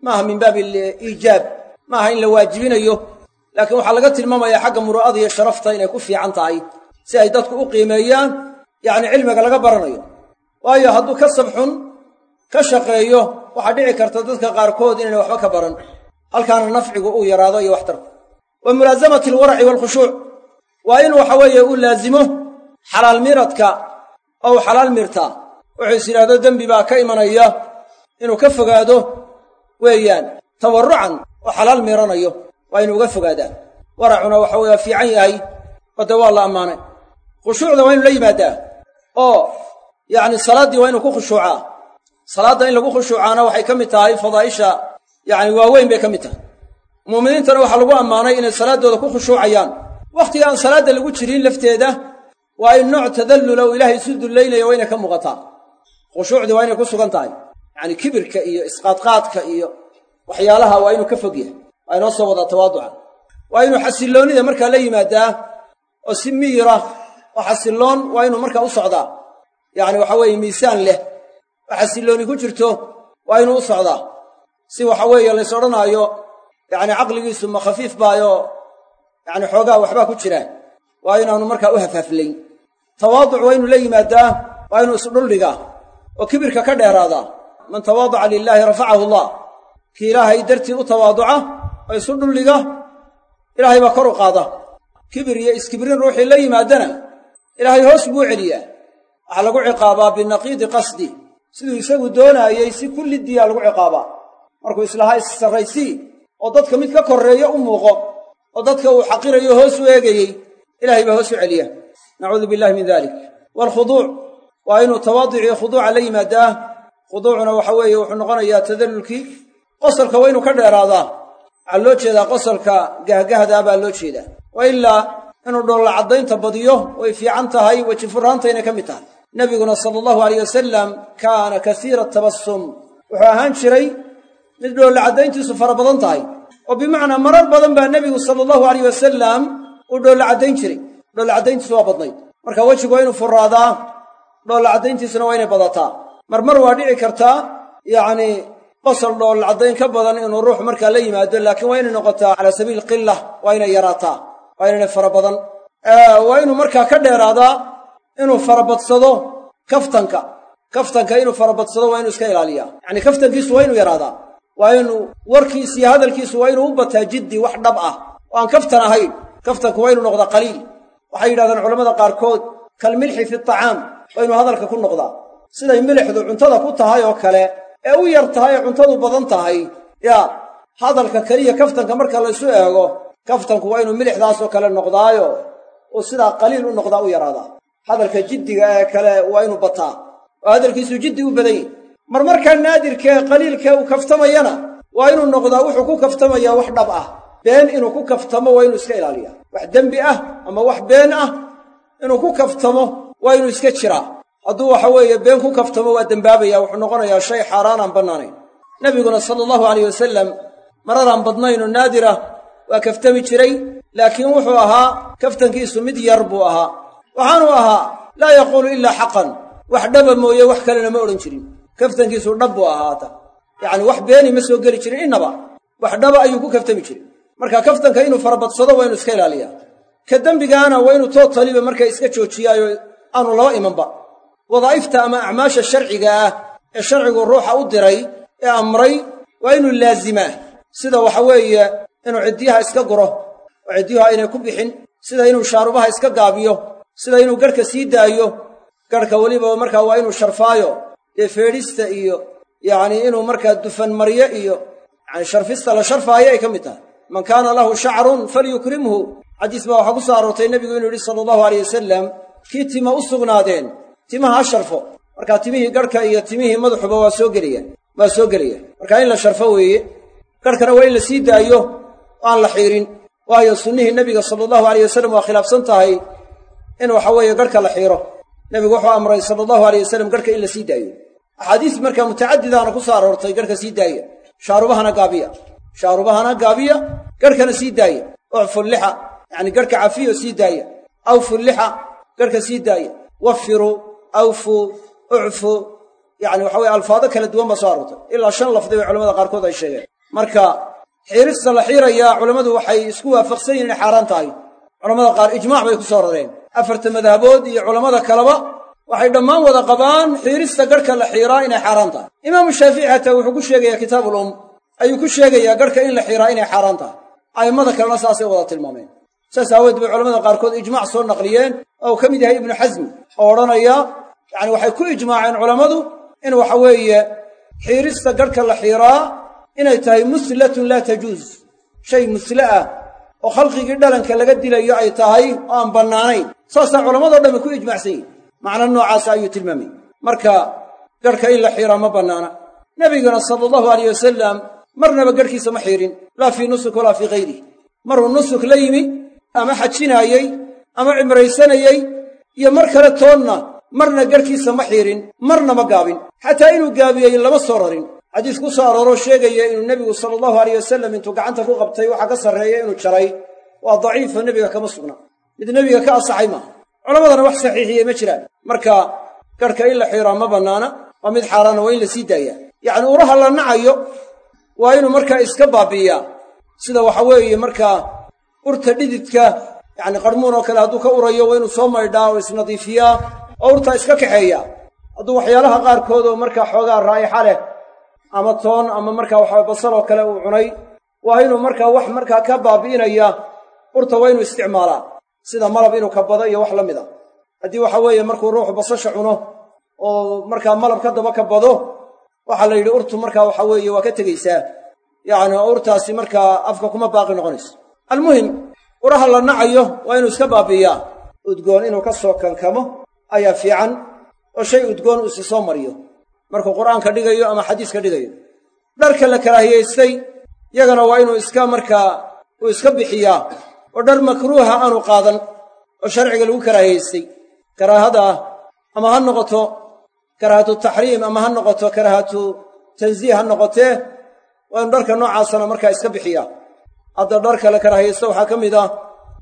S1: maaha min baabi aliijaab maaha in la waajibinayo. Laakiin waxaa laga tilmaamayaa xagga muruu'ada iyo sharafta inay ku fiican tahay. Si ay dadku u qiimeeyaan yacni cilmiga laga baranayo. Waayo hadduu kasab xun ka shaqeeyo waxaa dhici karta dadka qaarkood inayna waxba ka baran halkaana nafcigu uu yaraado iyo waxtarku wa mulaasamati alwaraci waalkhushuuc waa in waxa weeye uu laasimo xalaal miradka oo uu xalaal mirtaa wuxuu is yidhahdo dembi baa ka imanaya inuu ka fogaado weeyaan tawarrucan oo xalaal miranayo waa inuu uga fogaadaa waracuna waxa weye fiican yahay oo dee waa la ammaanay. Khushuucda waa inu la yimaadaa oo yacni salaaddii waa inuu ku khushuucaa salaadda in lagu khushuucaana waxay ka mid tahay fadaa'isha yacni waaweyn bay ka mid tahay. Muuminiintana waxaa lagu ammaanay inay salaaddooda ku khushuucayaan. Wakhtiga aan salaadda lagu jirin lafteeda waa in nooc tadallula uu ilaahay isu dullaynaya waa inay ka muuqataa. Khushuucdii waa inay ku sugan tahay. Yacni kibirka iyo isqaadqaadka iyo waxyaalaha waa inuu ka fog yahay. Waa inoo soo wadaa tawaaduca. Waa inuu xasilloonnida markaa la yimaadaa oo si miyira oo xasilloon waa inuu markaa u socdaa. Yacni waxa weeye miisaan leh oo xasillooni ku jirto waa inuu u socdaa. Si waxa weeye lays odhanaayo yacni caqligiisu ma khafiif baayo yacni xoogaa waxbaa ku jiraan waa inaanu markaa u hafhaflayn tawaaduc waa inuu la yimaadaa waa inuu isdhuldhigaa oo kibirka ka dheeraadaa man tawaadaca lilaahi rafacahu allah kii ilaahay dartii u tawaaduca oo isu dhuldhiga ilaahay baa kor u qaada. Kibir iyo iskibrin ruuxii la yimaadana ilaahay hoos buu celiyaa. Waxaa lagu ciqaabaa binaqiidi qasdi siduu isagu doonaayey si kullidiyaa lagu ciqaabaa markuu islahaa issarraysii oo dadka mid ka korreeyo u muuqo oo dadka uu xaqirayo hoos u eegayey ilahay baa hoos u celiya. Nacuudu billahi min dalik waalkhuduuc waa inuu tawaaduc iyo khuduuca la yimaadaa. Khuduucuna waxa weeye wuxuu noqonayaa tadallulkii. Qosalka waa inuu ka dheeraadaa waxaa loo jeedaa qosalka gahgahdaa baa loo jeedaa. Wa ilaa inuu dhoolla caddaynta badiyo way fiican tahay weji furraantayna ka mid tahay nebiguna sala allahu alayh wasalam kaana kasiira tabasum wuxuu ahaan jiray mid dhoolla caddayntiisu fara badan tahay oo bimacnaa marar badan baa nebigu sala allahu alayh wasalam uu dhoolla caddayn jiray. Dhoolla caddayntiisu waa badnayd. Marka wejigu waa inuu furraadaa dhoolla caddayntiisuna waa inay badataa. Marmar waa dhici kartaa yacnii qosol dhoolla caddayn ka badan inuu ruux markaa la yimaado laakiin waa inay noqotaa calaa sabiili qilla waa inay yaraataa waa inaynay fara badan. Waa inuu markaa ka dheeraadaa inuu farabadsado kaftanka. Kaftanka inuu farabadsado waa inuu iska ilaaliyaa. Yacni kaftankiisu waa inuu yaraadaa. Waa inuu warkiis iyo hadalkiisu waa inuu u bataa jiddi wax dhab ah. Oo aan kaftan ahayn. Kaftanku waa inuu noqdaa qaliil. Waxay yidhahdaan culammada qaarkood kalmilxi fi tacaam waa inuu hadalka ku noqdaa. Siday milixdu cuntada ku tahay oo kale ee u yar tahay ee cuntadu badan tahay yaa hadalka keliya kaftanka marka laysu eego kaftanku waa inuu milixdaasoo kale noqdaayo. Uu sidaa qaliil u noqdaa u yaraadaa hadalka jiddiga ee kale waa inuu bataa. Oo hadalkiisu jiddi u badan yahy marmarkaa naadirkee qaliilkee uu kaftamayana waa inuu noqdaa wuxuu ku kaftamayaa wax dhab ah. Been inuu ku kaftamo waa inuu iska ilaaliyaa. Wax dembi ah ama wax been ah inuu ku kaftamo waa inuu iska jiraa hadduu waxa weeye been ku kaftamo waa dembaabaya wuxuu noqonayaa shay xaaraan aan bannaanayn. Nebiguna sala allahu alayh wasalam mararaan badnaynoo naadira waa kaftami jiray laakiin wuxuu ahaa kaftankiisu mid yar buu ahaa waxaanuu ahaa laa yaquulu ilaa xaqan. Wax dhaba mooye wax kalena ma odhan jirin. Kaftankiisu dhab buu ahaata. Yacni wax beeni ma soo geli jirin innaba. Wax dhaba ayuu ku kaftami jiray. Marka kaftanka inuu farabadsado waa inuu iska ilaaliyaa. Ka dembigaana waa inuu tood taliba markaa iska joojiyaayo aanu laba imanba. Wadaa'ifta ama acmaasha sharciga ah ee sharcigu ruuxa u diray ee amray waa inuu laazimaa sida waxa weeye inuu ciddiyaha iska guro oo ciddiyuhu aynay ku bixin. Sida inuu shaarubaha iska gaabiyo sida inuu garhka sii daayo garhka weliba markaa waa inuu sharfaayo dee feedhista iyo yacnii inuu markaa dufan maryo iyo yacni sharfista la sharfaayo ay ka mid tahay. Man kaana lahu shacrun falyukrimhu. Xadiis baa waxaa ku soo aroortay nebigu inuu yidhi sala allahu aleyh wasalam kii tima u sugnaadeen timaha ha sharfo. Markaa timihii garhka iyo timihii madaxuba waa soo gelayaan waa soo gelayaan markaa in la sharfo weeye garhkana waa in la sii daayo aan la xiirin. Waayo sunnihii nebiga sala allahu aleyh wasalam waa khilaafsan tahay in waxa weeye garhka la xiiro. Nebigu wuxuu amray sala allahu aleyh wasalam garhka in la sii daayo. Axaadiis markaa mutacadidaana ku soo aroortay garhka sii daaya shaarubahana gaabiya. Shaarubahana gaabiya garhkana sii daaya ucfu lixa yacni garhka cafiyo sii daaya awfu lixa garhka sii daaya wafiruu awfuu ucfu yacni waxa weye alfaado kala duwan baa soo aroortay. Ilaa shan lafdi bay culamada qaarkood ay sheegeen. Marka xiirista la xiirayaa culammadu waxay isku waafaqsan yihiin inay xaaraan tahay. Culamada qaar ijmaac bay ku soo rareen afarta madhabood iyo culammada kaleba waxay dhammaan wada qabaan xiirista garhka la xiiraa inay xaaraan tahay. Imaamu shaafici xataa wuxuu ku sheegayaa kitaabul um ayuu ku sheegayaa garhka in la xiiraa inay xaaraan tahay. A'immada kalena saasay wada tilmaameen. Saas aaweed bay culamada qaarkood ijmaac soo naqliyeen oo ka mid yahay ibnu xasmi oo odhanaya yacani waxay ku ijmaaceen culammadu in waxa weeye xiirista garhka la xiiraa inay tahay muslatun laa tajuus shay musle ah oo khalqigii dhalanka laga dilayo ay tahay oo aan bannaanayn saasaa culammadoo dhammi ku ijmaacsan yihiin macna noocaasa ayuu tilmaamay. Marka garhka in la xiiraa ma bannaana. Nebigana sala allahu alayh wasalam marnaba garhkiisa ma xiirin. Laa fii nusuk walaa fii kayrih maruu nusuk la yimi ama xajinaayey ama cimraysanayey iyo mar kale toonna marna garhkiisa ma xiirin marna ma gaabin. Xataa inuu gaabiyey lama soo rarin. Xadiis ku soo arooroo sheegaya inuu nebigu sala allahu alayh wasalam intuu gacanta ku qabtay waxaa ka sarreeya inuu jaray. Waa daciifo nebiga kama sugna mid nebiga ka asaxay maaha culammadana wax saxiixiyey ma jiraan. Marka garhka in la xiiraa ma bannaana waa mid xaaraana waa in la sii daayaa. Yacni uraha la nacayo waa inuu markaa iska baabi'iyaa. Sida waxa weeye markaa urta dhididka yacni qarhmuun oo kale hadduu ka urayo waa inuu soo maydhaa oo isnadiifiyaa oo urtaa iska kaxeeya. Hadduu waxyaalaha qaarkood oo markaa xoogaa raa'ixa leh ama toon ama markaa waxaa basal oo kale uu cunay waa inuu markaa wax markaa ka baabi'inaya urta waa inuu isticmaalaa sida malab inuu kabado iyo wax la mid a. Haddii waxa weeye markuu ruuxu basasha cuno oo markaa malab ka daba kabado waxaa la yidhi urtu markaa waxa weeye waa ka tegaysaa. Yacni urtaasi markaa afka kuma baaqi noqonayso. Almuhim uraha la nacayo waa inuu iska baabi'iyaa. Udgoon inuu ka soo kankamo ayaa fiican oo shay udgoon uu isi soo mariyo. Markuu qur'aanka dhigayo ama xadiiska dhigayo. Dharka la karaahiyaystay yagana waa inuu iska markaa uu iska bixiyaa oo dhar makruuha aanu qaadan oo sharciga lagu karaahiyaystay karaahada ah ama ha noqoto karaahatu taxriim ama ha noqoto karaahatu tansiih ha noqotee waa inu dharka noocaasana markaa iska bixiyaa hadda dharka la karaahiyaysto waxaa ka mid ah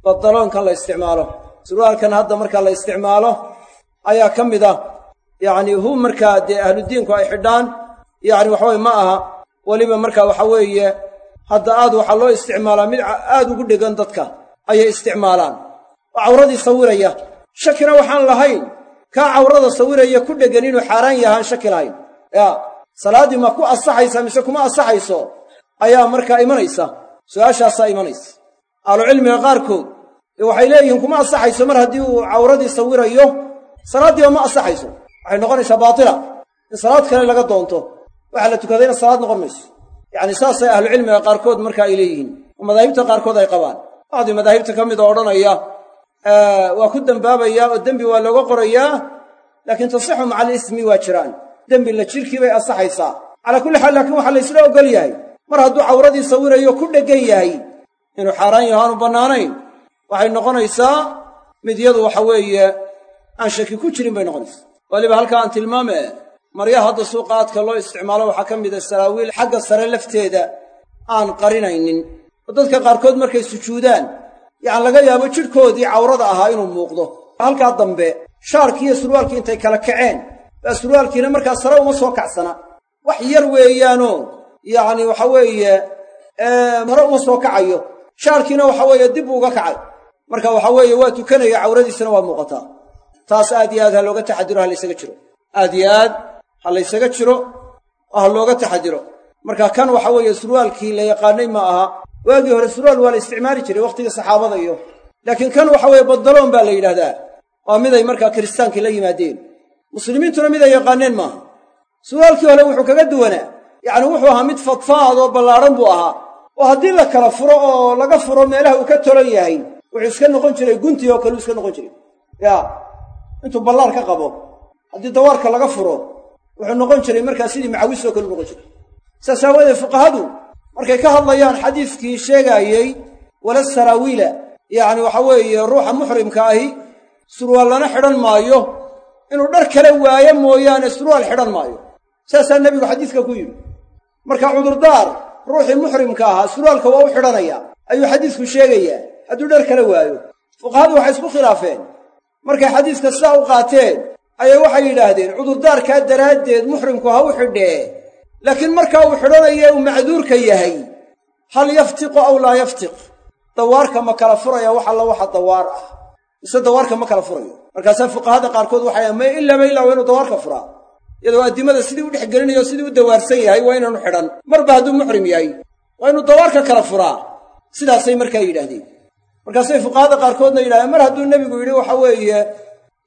S1: badaloonkan la isticmaalo. Surwaalkan hadda markaa la isticmaalo ayaa ka mid ah yacni hu markaa dee ahludiinku ay xidhaan. Yacni waxaweye ma aha weliba markaa waxa weeye hadda aad waxaa loo isticmaalaa mid aad ugu dhegan dadka ayay isticmaalaan. Oo cawradii sawiraya. Shakina waxaan lahayn kaa cawrada sawiraya ku dheggan inuu xaaraan yahaan shaki lahayn yaa salaaddii ma ku asaxaysaa mise kuma asaxayso? Ayaa markaa imanaysa. Su'aashaasaa imanaysa. Ahlucilmiga qaarkood ee waxay leeyihiin kuma asaxayso mar haddii uu cawradii sawirayo. Salaaddiiba ma asaxayso. Waxay noqonaysaa baatila. In salaad kale laga doonto waxaa la tukadayna salaad noqon mayso. Yacni saasay ahlucilmiga qaarkood marka ay leeyihiin. Oo madaahibta qaarkood ay qabaan bacdii madaahibta ka mid oo odhanaya waa ku dembaabayaa oo dembi waa looga qorayaa laakiin tasixu maca alismi waa jiraan. Dembi la jirkii bay ansaxaysaa calaa kulli xaal laakiin waxaa la ysla ogol yahay. Mar hadduu cawradii sawirayo ku dheggan yahay. Inuu xaaraan yaho aanu bannaanayn. Waxay noqonaysaa mid yadu waxa weeye aan shaki ku jirin bay noqonaysaa. Waliba halka aan tilmaame maryaha hadda suuqa aadka loo isticmaalo waxaa ka mid a saraawiil xagga sare lafteeda aan qarinaynin dadka qaarkood markay sujuudaan yacani laga yaabo jidhkoodii cawrada ahaa inuu muuqdo. Halkaa dambe shaarkii iyo surwaalkii intay kala kaceen baa surwaalkiina markaa sare uma soo kacsana. Wax yar weeyaanoo yacni waxa weeye mare uma soo kacayo. Shaarkiina waxa weeye dib uga kacay. Marka waxa weeye waa tukanaya cawradiisana waa muuqataa. Taas aad iyo aad ha looga taxadiro ha laysaga jiro. Aad iyo aad ha laysaga jiro oo ha looga taxadiro. Marka kan waxa weeye surwaalkii la yaqaanay ma aha waagii hore surwaal waa la isticmaali jiray wakhtigii saxaabada iyo laakiin kan waxa weeye badaloon baa la yidhahdaa waa miday markaa kiristaankii la yimaadeen. Muslimiintuna mid ay yaqaaneen maaha. Surwaalkii hore wuxuu kaga duwanaa. Yacni wuxuu ahaa mid fadfaad oo ballaadhan buu ahaa. Oo haddii la kala furo oo laga furo meelaha uu ka tolan yahay wuxuu iska noqon jiray guntii oo kale uu iska noqon jiray. Yaa intuu ballaar ka qabo haddii dawaarka laga furo wuxuu noqon jiray markaa sidii macawis oo kale u noqon jiray. Saas aawadeed fuqahadu markay ka hadlayaan xadiiskii sheegaayey wala saraawiila yacni waxa weeye ruuxa muxrimka ahi surwaallana xidhan maayo. Inuu dhar kale waayo mooyaane surwaal xidhan maayo. Saasaa nebigu xadiiska ku yidhi. Marka cudurdaar ruuxii muxrimka ahaa surwaalka waa u xidhanaya ayuu xadiisku sheegayaa hadduu dhar kale waayo. Fuqahadu waxay isku khilaafeen. Markay xadiiska sidaa u qaateen ayay waxay yidhaahdeen cudurdaarkaa daraaddeed muxrimku ha u xidhee laakiin markaa uu xidhanaye uu macduurka yahay. Hal yaftiqu aw laa yaftiq? Dawaarka ma kala furaya wax alla waxa dawaar ah. Mise dawaarka ma kala furayo? Markaasaa fuqahada qaarkood waxay ama ilaaba ilaa waa inuu dawaarka furaa. Iyadoo addimada sidii u dhex gelinayo sidii u dawaarsan yahay waa inaanu xidhan. Marba hadduu muxrim yahay waa inuu dawaarka kala furaa. Sidaasay markaa yidhaahdeen. Markaasay fuqahada qaarkoodna yidhahdeen mar hadduu nebigu yidhi waxa weeye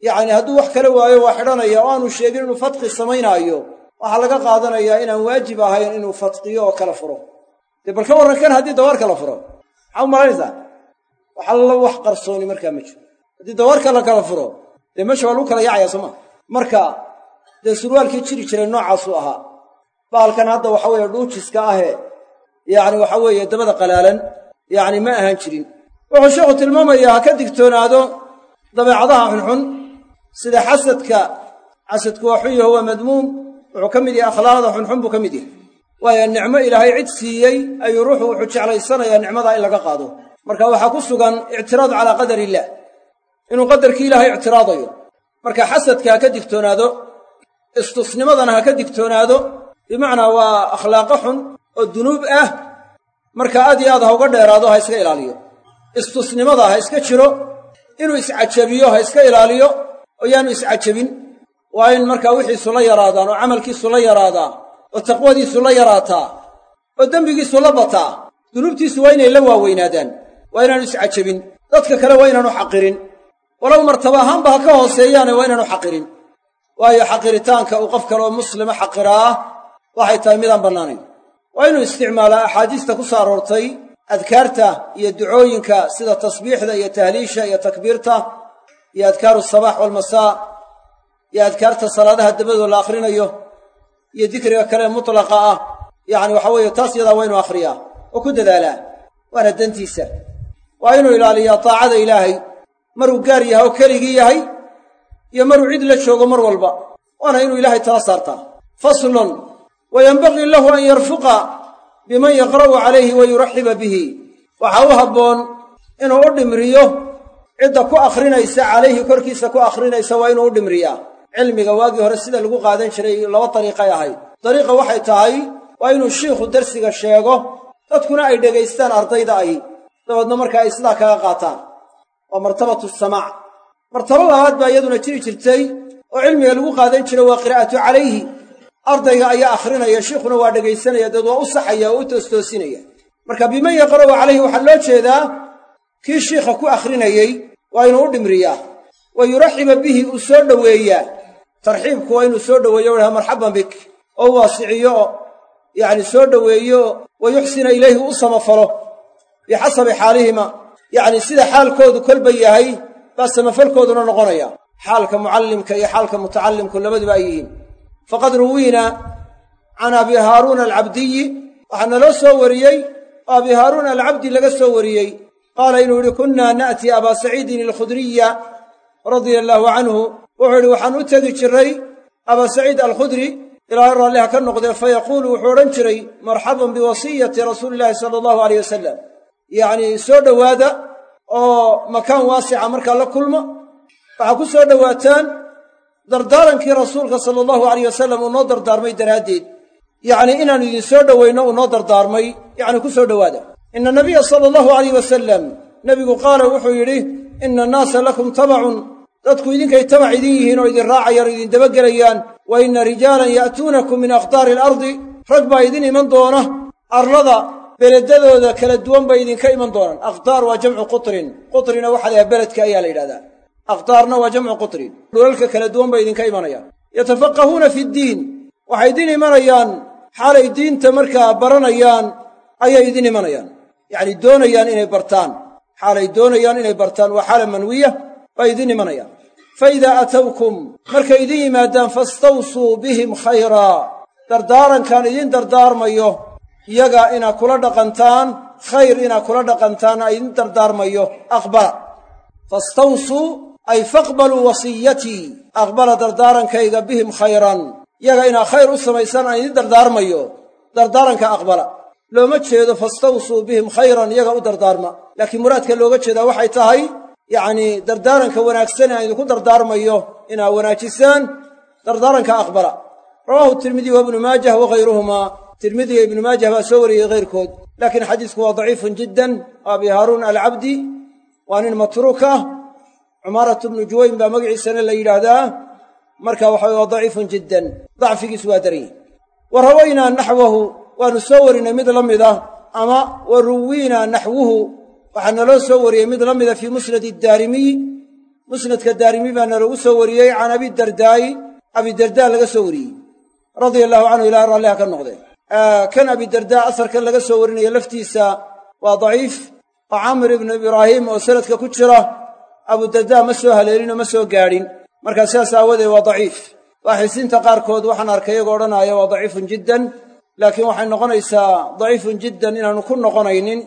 S1: yacni hadduu wax kala waayo waa xidhanaya oo aanu sheegin inuu fadqi samaynaayo waxaa laga qaadanayaa inaan waajib ahayn inuu fadqiyo oo kala furo. Dee bal ka warran kan haddii dawaarka la furo. Maxaa u malaynaysaa? Wax alla wax qarsooni markaa ma jiro. Haddii dawaarka la kala furo dee meesha waa lagu kala yaacaya soo maa marka dee surwaalkii jiri jiray noocaasuu ahaa. Baalkan hadda waxa weeye dhuujiska ahee yacni waxa weeye dabada qalaalan yacni ma ahaan jirin. Wuxuu sheekhu tilmaamayaa ha ka digtoonaado dabeecadaha xunxun sida xasadka xasadku waa xun yaho waa madmuum wuxuu ka mid yahay akhlaaqda xunxun buu ka mid yahay. Waayo nicmo ilaahay cid siiyey ayuu ruuxu wuxuu jeclaysanayaa nicmadaa in laga qaado. Marka waxaa ku sugan ictiraad calaa qadar illaah inuu qadarkii ilaahay ictiraadayo. Marka xasadka ha ka digtoonaado istusnimadana ha ka digtoonaado bimacnaa waa akhlaaqo xun oo dunuub ah. Marka aad iyo aad ha uga dheeraado ha iska ilaaliyo. Istusnimada ha iska jiro. Inuu iscajabiyo ha iska ilaaliyo. Oo yaanu iscajabin waa in markaa wixiisu la yaraadaan oo camalkiisu la yaraadaa oo taqwadiisu la yaraataa oo dembigiisu la bataa dunuubtiisu waa inay la waaweynaadaan waa inaanu iscajabin. Dadka kale waa inaanu xaqirin. Walow martaba ahaanba ha ka hooseeyaane waa inaanu xaqirin. Waayo xaqiritaanka uu qof kaleoo muslima xaqiraa waxay tahay midaan bannaanayn. Waa inuu isticmaalaa axaadiista ku soo aroortay adkaarta iyo ducooyinka sida tasbiixda iyo tahliisha iyo takbiirta iyo adkaaru sabaax walmasaa iyo adkaarta salaadaha dabadoo la akhrinayo iyo dikriga kale mutlaqa ah. Yacni waxa weeye taas yadaa waa inuu akhriyaa oo ku dadaalaa waana dantiisa. Waa inuu ilaaliyaa taacada ilaahay. Maruu gaar yahay oo keligii yahay iyo maruu cid la joogo mar walba. Waana inuu ilaahay tala saartaa. Faslun wa yenbagii lahu an yarfuqa biman yaqra'u calayhi wa yuraxiba bihi. Waxaa u habboon inuu u dhimriyo cidda ku akhrinaysa calayhi korkiisa ku akhrinaysa waa inuu u dhimriyaa cilmiga waagii hore sida lagu qaadan jiray laba dariiqay ahayd. Dariiqa waxay tahay waa inuu shiikhu darsiga sheego dadkuna ay dhegaystaan ardayda ahi dabeedna markaa ay sidaa kaga qaataan. Waa martabatu samaac. Martabo labaad baa iyaduna jiri jirtay oo cilmiga lagu qaadan jiray waa qiraa'atu calayhi. Ardayga ayaa akhrinaya shiikhuna waa dhegaysanaya daed waa u saxaya oo u toostoosinaya. Marka biman yaqra'u calayhi waxaa loo jeedaa kii shiikha ku akhrinayey waa inuu u dhimriyaa. Wa yuraxiba bihi uu soo dhoweeyaa tarxiibku waa inuu soo dhoweeyo dhaha marxaban bik. Oo waasiciyo oo yacni soo dhoweeyo wa yuxsina ilayhi u samafalo. Bixasabi xaalihima. Yacni sida xaalkoodu kolba yahay baa samafalkooduna noqonaya. Xaalka mucallimka iyo xaalka mutacallimku labaduba ay yihiin. Faqad ruwiina can abi haaruuna alcabdiyi waxaa naloo soo wariyey oo abi haaruuna alcabdi laga soo wariyey. Qaala inuu yidhi kunnaa na'ti abaa saciidin alkhudriya radia allaahu canhu wuxuu yidhi waxaan u tegi jiray abaa saciid alkhudri ilaahay raalliha ka noqdee fa yaquulu wuxuu odhan jiray marxaban biwasiyati rasuuli illaahi sala allahu aleyh wasalam yacnii soo dhowaada oo makaan waasica markaa la kulmo waxaa ku soo dhowaataan dardaarankii rasuulka sala allahu aleyh wasalam uu noo dardaarmay daraaddeed. Yacnii inaannu idin soo dhowayno uu noo dardaarmay yacni ku soo dhowaada. Ina nabiya sala allahu aleyh wasalam nebigu qaala wuxuu yidhi ina annaasa lakum tabacun dadku idinkay tabac idin yihiin oo idin raacayaan oo idin dabagelayaan. Wa inna rijaalan ya'tuunakum min aqdaari alardi. Rag baa idin iman doona. Arlada beledadooda kala duwan bay idinka iman doonaan. Aqdaar waa jamcu qutrin. Qutrina waxaa la beledka ayaa la yidhahdaa aqdaarna waa jamcu qutrin. Dhulalka kala duwan bay idinka imanayaan. Yatafaqahuuna fi ddiin. Waxay idin imanayaan. Xaalay diinta markaa baranayaan ayay idin imanayaan. Yacni doonayaan inay bartaan. Xaalay doonayaan inay bartaan waa xaala manwiya bay idin imanayaan fa idaa atowkum markay idin yimaadaan fastawsuu bihim khayraa dardaarankaan idin dardaarmayo. Iyaga inaa kula dhaqantaan khayr inaa kula dhaqantaan a idin dardaarmayo. Aqbala fastawsuu ay faqbaluu wasiyatii. Aqbala dardaarankayga bihim khayran. Yaga inaa khayr u samaysaan aan idin dardaarmayo. Dardaaranka aqbala. Looma jeedo fastawsuu bihim khayran yaga u dardaarma. Laakiin muraadka looga jeedaa waxay tahay yacnii dardaaranka wanaagsan aan idinku dardaarmayo inaa wanaajisaan dardaaranka aqbala. Rawaahu tirmidi wa ibnu maajah wa hayruhumaa tirmidi iyo ibnu maajah baa soo wariyey hayrkood laakiin xadiisku waa daciifun jiddan. Abi haaruun alcabdi waa nin matruuk ah. Cumaaratu bnu juwayn baa magaciisana la yidhaahdaa. Marka waxa waa daciifun jiddan. Dacfigiisu waa daran yahy wa rawaynaa naxwahu soo warinay mid la mid ah ama wa ruwiinaa naxwuhu waxaa naloo soo wariyey mid la mida fii musnadi daarimiy musnadka daarimi baa naloogu soo wariyey can abidardaayi abidardaa laga soo wariyey. Radia allahu canhu ilaha raalliha ka noqdee. Kan abidardaa asarkan laga soo warinaya laftiisa waa daciif. Oo camr ibnu ibraahim oo sanadka ku jira. Abudardaa ma soo haleelinoo ma soo gaadhin. Markaa sidaas aawadeed waa daciif. Waaxisiinta qaarkood waxaan arkay iyagoo odhanaya waa daciifun jiddan. Laakiin waxay noqonaysaa daciifun jiddan inaannu ku noqonaynin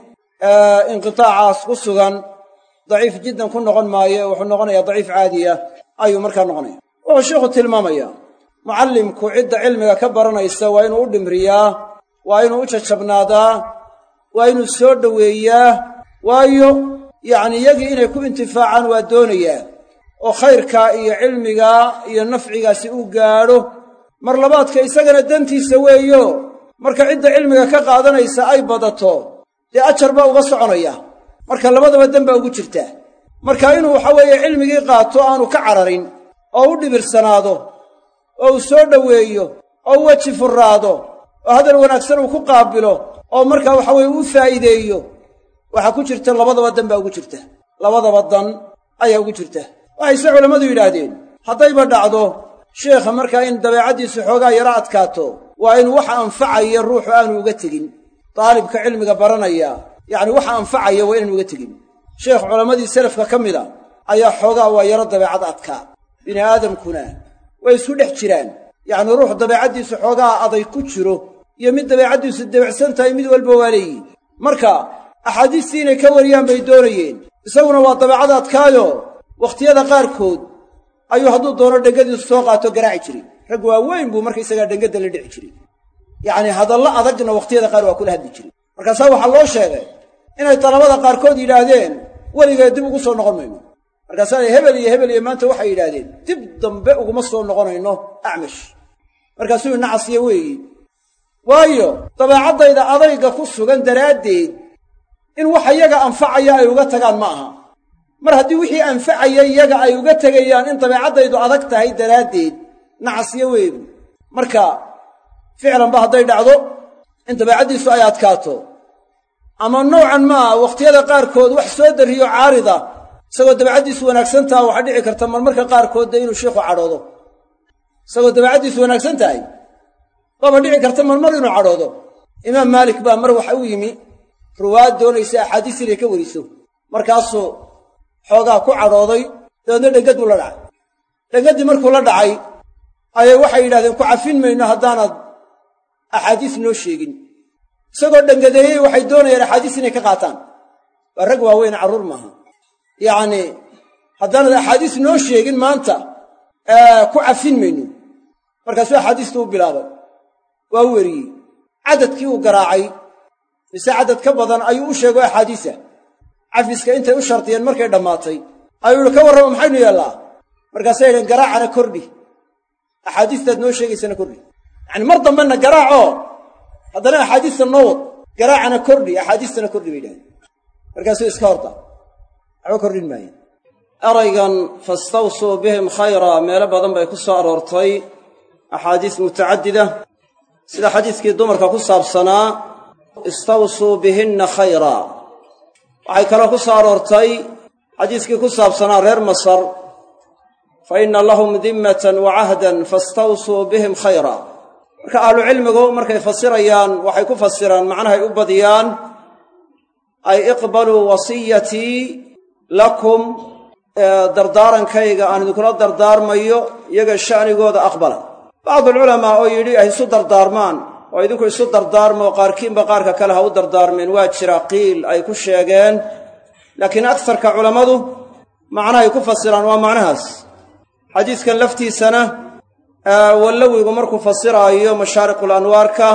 S1: inqitaacaas ku sugan daciif jiddan ku noqon maayo wuxuu noqonayaa daciif caadiya ayuu markaa noqonaya wuxuu sheikhu tilmaamayaa mucallimku cidda cilmiga ka baranaysa waa inuu u dhimriyaa waa inuu u jajabnaadaa waa inuu soo dhoweeyaa waayo yacni iyagii inay ku intifaacaan waa doonayaa oo khayrkaa iyo cilmigaa iyo nafcigaasi u gaadho mar labaadka isagana dantiisa weeyo marka cidda cilmiga ka qaadanaysa ay badato dee ajar baa uga soconaya. Marka labadaba dan baa ugu jirtaa marka inuu waxa weeye cilmigii qaato aanu ka cararin oo u dhibirsanaado oo uu soo dhoweeyo oo u weji furraado oo hadal wanaagsan uu ku qaabilo oo markaa waxa weye uu faa'iideeyo waxaa ku jirta labadaba dan baa ugu jirta. Labadaba dan ayaa ugu jirta. Waxayse culammadu yidhaahdeen haddayba dhacdo sheekha markaa in dabeecaddiisu xoogaa yaro adkaato waa in wax anfacaya ruuxu aanu uga tegin daalibka cilmiga baranaya yacni waxa anfacaya waa inaanu uga tegin. Sheekh culammadii salafka ka mida ayaa xoogaa waa yaro dabeecad adkaa bini aadamkuna way isku dhex jiraan. Yacni ruux dabeecaddiisu xoogaa aday ku jiro iyo mid dabeecaddiisu debecsan tahay mid walba waa leeyihiin marka axaadiistii inay ka wariyaan bay doonayeen. Isaguna waa dabeecad adkaayo. Wakhtiyada qaarkood ayuu hadduu doono dhengadiisu soo qaato garaaci jiray rag waaweyn buu markaysagaa dhengadda la dhici jiray yacni hadallo adagna wakhtiyada qaar waa kula hadli jiray. Markaasaa waxaa loo sheegay inay dalabada qaarkood yidhaahdeen weligeed dib ugu soo noqon mayno markaasaa hebel iyo hebel iyo maanta waxay yidhaahdeen dib dambe uguma soo noqonayno acmash. Markaasuu nacasiya weeyi. Waayo dabeecaddayda adayga ku sugan daraaddeed in wax iyaga anfacaya ay uga tagaan ma aha. Mar haddii wixii anfacaya iyaga ay uga tegayaan in dabeecaddaydu adag tahay daraaddeed nacasiyo weedu marka ficlanba hadday dhacdo in dabeecaddiisu ay adkaato ama nowcan maa wakhtiyada qaarkood wax soo darriyo caarida isagoo dabeecaddiisu wanaagsan taha waxaa dhici karta marmarka qaarkood inuu sheikhu cadhoodo isagoo dabeecaddiisu wanaagsan tahay waaba dhici karta marmar inuu cadhoodo imaam maalik baa mar waxa u yimi ruwaad doonaysa axaadiis inay ka weriso markaasuu xoogaa ku cadhooday dabeedna dhengad buu la dhacay dhengaddii markuu la dhacay ayay waxay yidhahdeen ku cafin mayno haddaanad axaadiis noo sheegin isagoo dhangadeeyey waxay doonayaan axaadiis inay ka qaataan waa rag waaweyn carruur maaha yacnii haddaanad axaadiis noo sheegin maanta ku cafin mayno markaasuu axaadiistu u bilaabay waa weriyey caddadkii uu garaacay mise caddad ka badan ayuu u sheego axaadiisa cafiska intay u shardiyeen markay dhammaatay ayuu ka warrama maxaynu yeellaa markaasay yidheen garaacana kordhi axaadiistaad noo sheegaysana kordhi yacani mar dambena garaacoo haddana axaadiista noo wad. Garaacana kordhi axaadiistana kordhi bay yidhahdeen. Markaasuu iska horta waxba kordhin maaye. Eraygan fastawsuu bihim khayra meelo badan bay ku soo aroortay. Axaadiis mutacadida sida xadiiskii dumarka ku saabsanaa istawsuu bihinna khayra. Waxay kaloo ku soo aroortay xadiiskii ku saabsanaa reer masar. Fa inna lahum dimmatan wa cahdan bihim khayra marka ahlucilmigu markay fasirayaan waxay ku fasiraan macnahay u badiyaan ay iqbaluu wasiyatii lakum dardaarankayga aan idinkula dardaarmayo iyaga sha'nigooda aqbala. Bacdulculamaa oo yidhi ay isu dardaarmaan oo idinku isu dardaarmo qaarkiinba qaarka kale ha u dardaarmeen waa jira qiil ay ku sheegeen. Laakiin agsarka culammadu macnahay ku fasiraan waa macnahaas. Xadiiskan laftiisana wallawigu markuu fasiraayo mashaariqul anwaarka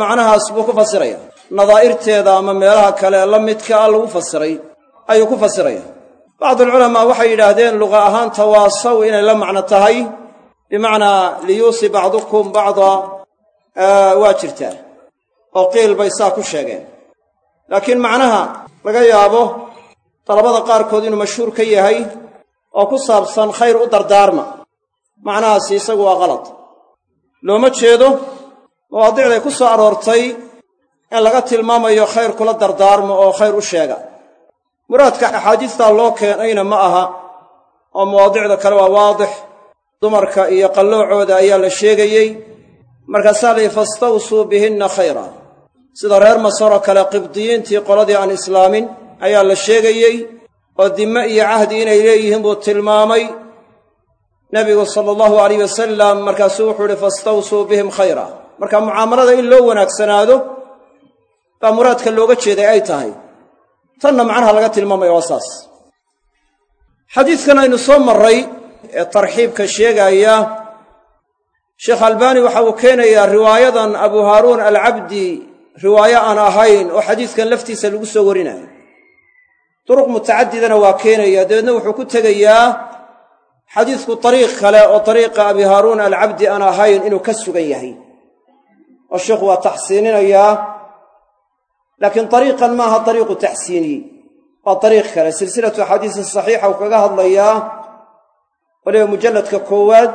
S1: macnahaas buu ku fasiraya. Nadaa'irteeda ama meelaha kale la midka a lagu fasiray ayuu ku fasiraya. Bacdulculamaa waxay yidhaahdeen luqa ahaan tawaasaw inay la macno tahay. Bimacnaa liyuusi bacdukum bacda. Waa jirtaa oo qiil bay saa ku sheegeen. Laakiin macnaha laga yaabo dalabada qaarkood inuu mashhuur ka yahay oo ku saabsan khayr u dardaarma macnahaasi isagu waa qalad looma jeedo mawaadicday ku soo aroortay in laga tilmaamayo khayr kula dardaarmo oo khayr u sheega. Muraadka axaadiistaa loo keenayna ma aha oo mawaadicda kale waa waadix dumarka iyo qalloocooda ayaa la sheegayey. Markaasaa layihi fastawsuu bihinna khayra. Sida reer masaroo kale qibdiyiintii qoladii aan islaamin ayaa la sheegayey oo dimme iyo cahdi inay leeyihiin buu tilmaamay nebigu sala allahu alayh wasalam markaasuu wuxuu ihi fastawsuu bihim khayra. Marka mucaamalada in loo wanaagsanaado baa muraadka looga jeeday ay tahay. Tanna macnaha laga tilmaamaya waa saas. Xadiidkan aynu soo marray ee tarxiibka sheegaaya sheekh albaani waxa uu keenayaa riwaayadan abu haaruun alcabdi riwaayo aan ahayn oo xadiidkan laftiisa lagu soo warinayo. Duruq mutacadidana waa keenaya dabeedna wuxuu ku tegayaa xadiidku dariiq kale oo dariiqa abi haaruun alcabdi aan ahayn inuu ka sugan yahay. Oo sheikhu waa taxsiininayaa laakiin dariiqan maaha dariiqu taxsiiniyi waa dariiq kale. Silsilatu axaadiisi saxiixa uu kaga hadlayaa waliba mujalladka koowaad.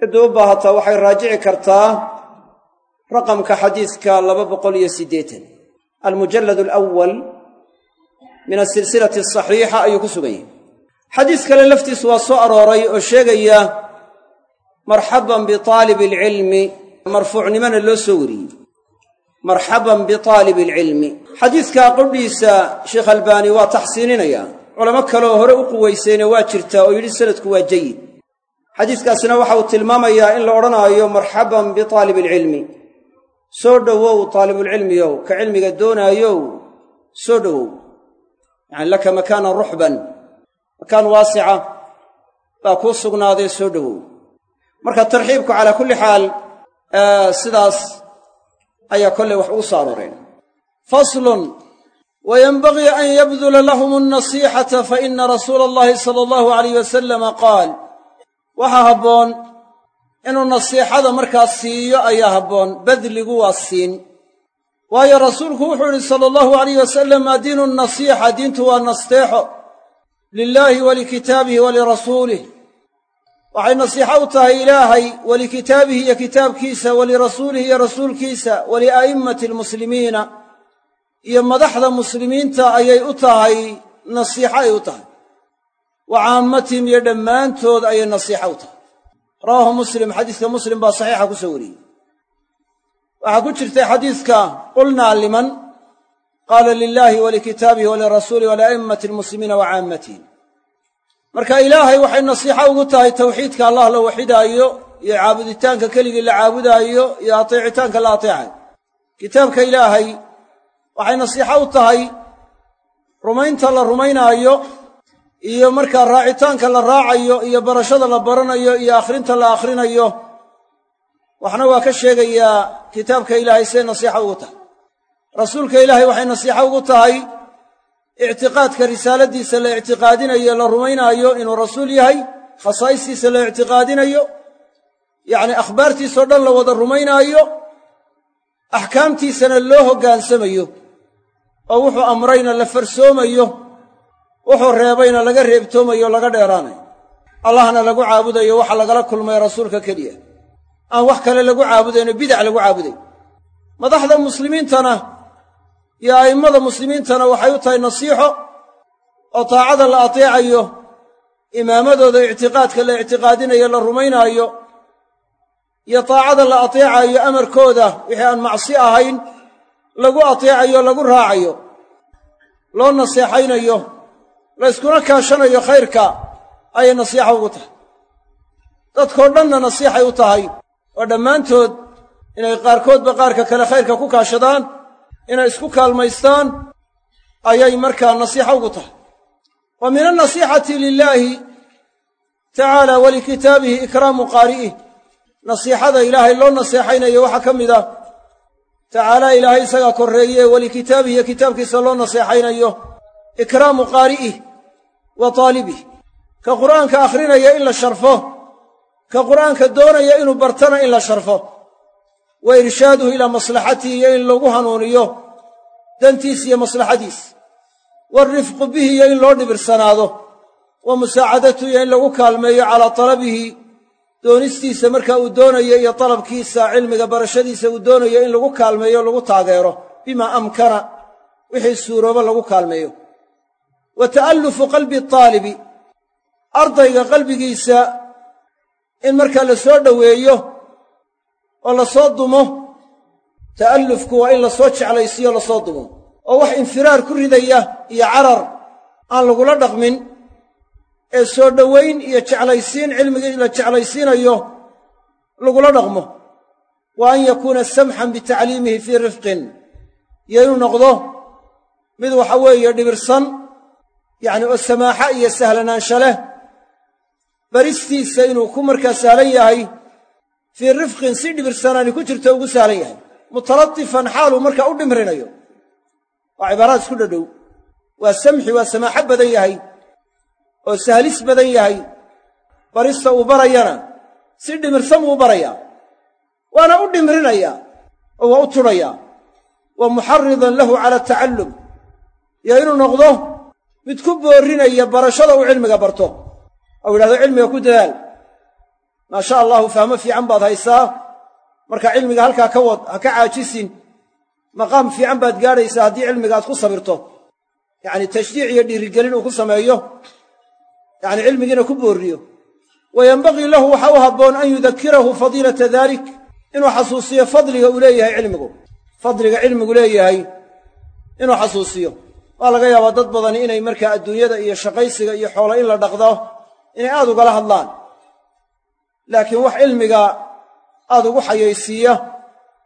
S1: Cidduu u baahataa waxay raajici kartaa raqamka xadiiska laba boqol iyo siddeetan. Almujallad alawal min asilsilati asaxiixa ayuu ku sugan yahay xadiis kale laftiisu waa soo arooray oo sheegaya marxaban biaalibi alcilmi marfuucnimona loo soo wariyey. Marxaban biaalibi alcilmi xadiidkaa qudhiisa sheekh albaani waa taxsiininaya. Culamo kaleoo hore u quwaysayna waa jirtaa oo yidhi sanadku waa jayid xadiiskaasina waxa uu tilmaamayaa in la odhanaayo marxaban biaalibi alcilmi soo dhowow taalibulcilmiyow ka cilmiga doonaayow soo dhowow. Yacani laka makaanan ruxban makaan waasica baa kuu sugnaaday soo dhowow marka tarxiibku calaa kulli xaal sidaas ayaa kollay wax ugu soo arooreen faslun wayenbagii an yabdula lahum alnasiixata fa ina rasuula allahi sala allahu alayh wasalama qaal waxaa habboon inuu nasiixada markaa siiyo ayaa habboon badligu waa siin. Waayo rasuulku wuxuu yidhi sala allahu alayh wasalam diinu nasiixa diintu waa nasteexo lilaahi walikitaabihi walirasuulih waxay nasiixo u tahay ilaahay walikitaabihi iyo kitaabkiisa walirasuulihi iyo rasuulkiisa walia'immati almuslimiina iyo madaxda muslimiinta ayay u tahay nasiixo ay u tahay wa caammatihim iyo dhammaantood ayay nasiixo u tahay rawaahu muslim xadiiska muslim baa saxiixa ku soo wariyey waxaa ku jirtay xadiiska qulnaa liman qaala lilaahi walikitaabihi walirasuulihi walia'immati almuslimiina wa caammatihim marka ilaahay waxay nasiixo ugu tahay tawxiidka allah la waxidaayo iyo caabuditaanka keligii la caabudaayo iyo ateecitaanka la ateecayo kitaabka ilaahay waxay nasiixo u tahay rumaynta la rumaynaayo iyo markaa raacitaanka la raacayo iyo barashada la baranayo iyo akhrinta la akhrinayo waxna waa ka sheegayaa kitaabka ilaahay siday nasiixo ugu tahay rasuulka ilaahay waxay nasiixo ugu tahay ictiqaadka risaaladiisa la ictiqaadinayo la rumaynaayo inuu rasuul yahay khasaa'istiisa la ictiqaadinayo yacni akhbaartiisao dhan la wada rumaynaayo axkaamtiisana loo hoggaansamayo oo wuxuu amrayna la farsoomayo wuxuu reebayna laga reebtoomayo laga dheeraanayo. Allahna lagu caabudayo waxa lagala kulmay rasuulka keliya. Aan wax kale lagu caabudayno bidac lagu caabuday. Madaxda muslimiintana iyo a'immada muslimiintana waxay u tahay nasiixo oo taacada la ateecayo imaamadooda ictiqaadka la ictiqaadinayo la rumaynaayo iyo taacada la ateecayo amarkooda wixii aan macsi ahayn lagu ateecayo lagu raacayo loo naseexaynayo la yskuna kaashanayo khayrka ayay nasiixa ugu tahay. Dadkoo dhanna nasiixay u tahay oo dhammaantood inay qaarkoodba qaarka kale khayrka ku kaashadaan inay isku kaalmaystaan ayay markaa nasiixo ugu tahay. Wa min alnasiixati lilaahi tacaala walikitaabihi ikraamu qaari'ih nasiixada ilaahay loo naseexaynayo waxaa ka mid ah tacaala ilaahay isagaa korreeye walikitaabihi iyo kitaabkiisa loo naseexaynayo ikraamu qaari'ih wa taalibih ka qur'aanka akhrinaya in la sharfo ka qur'aanka doonaya inuu bartana in la sharfo wa irshaaduhu ilaa maslaxatihi iyo in lagu hanuuniyo dantiis iyo maslaxadiis. Waalrifqu bihi iyo in loo dhibirsanaado. Wa musaacadatuhu iyo in lagu kaalmeeyo calaa talabihi doonistiisa marka uu doonayo iyo dalabkiisa cilmiga barashadiisa uu doonayo in lagu kaalmeeyo lagu taageero. Bimaa amkana wixii suurooba lagu kaalmeeyo. Wa ta'allufu qalbi taalibi ardayga qalbigiisa in markaa la soo dhoweeyo oo la soo dumo ta'allufku waa in la soo jeclaysiiyo la soo dumo. Oo wax infiraar ku ridaya iyo carar aan lagula dhaqmin ee soo dhowayn iyo jeclaysiin cilmigii la jeclaysiinayo lagula dhaqmo. Wa an yakuuna samxan bitacliimihi fii rifqin. Iyo inuu noqdo mid waxa weeye dhibirsan yacni oo samaaxa iyo sahlanaansha leh. Baristiisa inuu ku markaa sahlan yahay fii rifqin si dhibirsanaani ku jirto ugu sahlan yahay. Mutalatifan xaaluu markaa u dhimrinayo. Waa cibaaraad isku dhadhow. Waa samxi waa samaaxo badan yahay. Oo sahlis badan yahay. Barista uu barayana. Si dhimirsan buu u barayaa waana u dhimrinayaa oo waa u tudhayaa wa muxaridan lahu cala atacallum iyo inuu noqdo mid ku boorrinaya barashada uu cilmiga barto. Ou yidhahdo cilmiga ku dadaal maa sha allahu fahmo fiican baad haysaa. Marka cilmiga halkaa ka wad ha ka caajisin. Maqaam fiican baad gaadhaysaa haddii cilmiga aad ku sabirto. Yacni tashjiic iyo dhiirigelin uu ku sameeyo. Yacni cilmigiina ku boorriyo. Wa yenbagii lahu waxa u habboon an yudakirahu fadiilata dalik inuu xasuusiyo fadliga uu leeyahay cilmigu. Fadliga cilmigu leeyahay inuu xasuusiyo. Waa laga yaabaa dad badani inay markaa adduunyada iyo shaqaysiga iyo xoolo in la dhaqdo inay aad ugala hadlaan laakiin wax cilmiga aad ugu xayaysiiya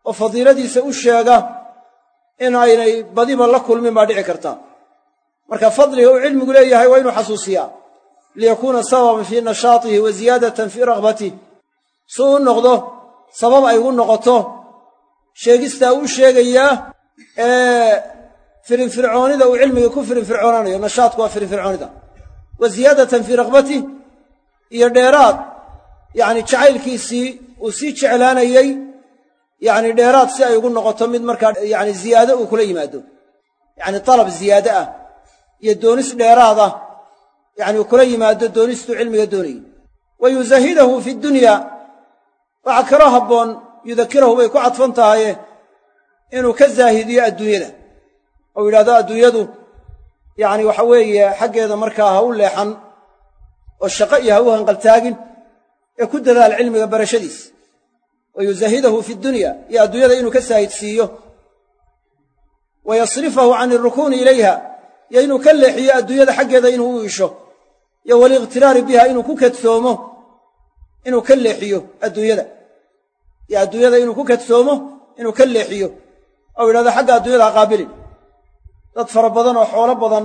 S1: oo fadiiladiisa u sheega in aynay badiba la kulmin baa dhici karta. Marka fadliga uu cilmigu leeyahay waa inuu xasuusiyaa. Liyakuuna sababan fii nashaatihi wa ziyaadatan fii raghbatih si u noqdo sabab ay ugu noqoto sheegistaa uu sheegayaa ee firinfircoonida uu cilmiga ku firinfircoonaanayo. Nashaadku waa firinfircoonida. Wa ziyaadatan fii raghbatih iyo dheeraad yacni jacaylkiisii uu sii jeclaanayey yacni dheeraad si ay ugu noqoto mid markaa yacni ziyaado uu kula yimaado. Yacni dalab ziyaade ah iyo doonis dheeraad ah yacni uu kula yimaado doonistuu cilmiga doonayey wa yuzahidahu fi dunya waxaa kaloo habboon yudakirahu bay ku cadfan tahaye inuu ka zaahidiyo adduunyada. Ou yidhahdo adduunyadu yacni waxa weeye xaggeeda markaa ha u leexan oo shaqo iyo ha u hanqaltaagin ee ku dadaal cilmiga barashadiis. Wa yuzahidahu fi dunya iyo adduunyada inuu ka saahidsiiyo wa yasrifahu can irukuuni ilayha iyo inuu ka leexiyo adduunyada xaggeeda inuu u iisho. Iyo waliiqhtiraari biha inuu ku kadsoomo inuu ka leexiyo adduunyada. Iyo adduunyada inuu ku kadsoomo inuu ka leexiyo. Ou yidhahdo xagga adduunyada ha qaabilin dad fara badan oo xoolo badan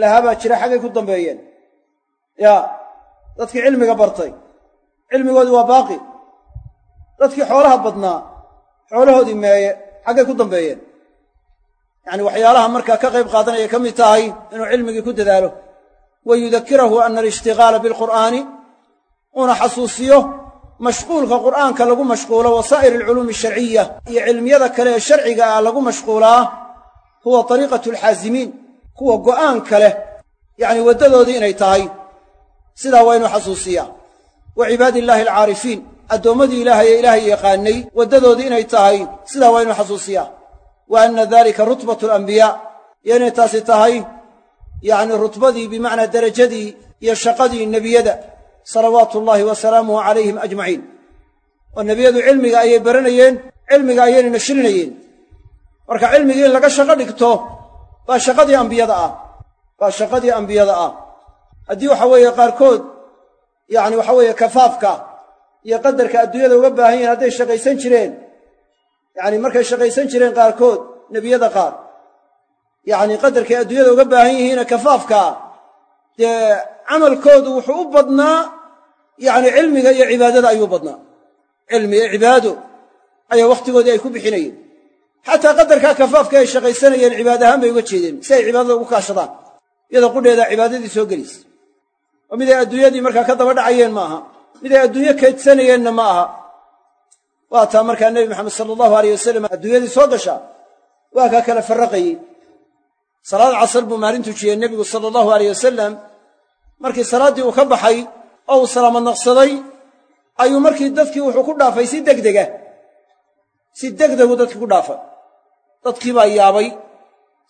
S1: lahabaa jira xaggay ku dambeeyeen. Yaa dadkii cilmiga bartay cilmigoodii waa baaqi. Dadkii xoolaha badnaa xoolahoodii meeye xaggay ku dambeeyeen. Yacani waxyaalaha markaa ka qayb qaadanaya ka mid tahay inuu cilmigii ku dadaalo. Wa yudakirahu ana alishtigaala bilqur'aani uuna xasuusiyo mashquulka qur'aanka lagu mashquulo wa saa'ir alculuumi asharciya iyo cilmiyada kale ee sharciga ah lagu mashquulaa huwa tariiqatu alxaasimiin kuwa go'aanka leh yacni waddadoodii inay tahay. Sidaa waa inuu xasuusiyaa wa cibaadi illaahi alcaarifiin. Addoommadii ilaahay ee ilaahay yaqaanay waddadoodii inay tahay sidaa waa inuu xasuusiyaa. Wa anna dalika rutbatu alambiyaa iyo inay taasi tahay yacni rutbadii bimacnaa derajadii iyo shaqadii nebiyada salawaatu ullaahi wa salaamuhu calayhim ajmaciin. Oo nebiyadu cilmiga ayay baranayeen cilmiga ayayna nashrinayeen marka cilmigii in laga shaqo dhigto baa shaqadii ambiyada ah. Baa shaqadii ambiyada ah. Haddii waxa weeye qaarkood yacni waxa weeye kafaafka iyo qadarka adduunyada uga baahan yihiin hadday shaqaysan jireen. Yacni markay shaqaysan jireen qaarkood nebiyada qaar. Yacni qadarkay adduunyada uga baahan yihiine kafaafkaa dee camalkoodu wuxuu u badnaa yacni cilmiga iyo cibaadada ayuu badnaa. Cilmi iyo cibaado ayaa wakhtigoodii ay ku bixinayeen. Xataa qadarkaa kafaafka ay shaqaysanayeen cibaad ahaan bay uga jeedeen si ay cibaadada ugu kaashadaan. Iyada qudheeda cibaadadii soo gelaysa oo mid ay adduunyadii markaa ka daba dhacayeen ma aha mid ay adduunyo kaydsanayeenna ma aha waa taa markaa nebi maxamed sala allahu aleyh wasalam adduunyadii soo gashaa. Waa kaa kala farraqayey salaad casar buu maalin tujiyey nebigu sala allahu aleyh wasalam markii salaaddii uu ka baxay oo uu salaamad naqsaday ayuu markii dadkii wuxuu ku dhaafay si degdega. Si degdegu dadkii ku dhaafay dadkii baa yaabay.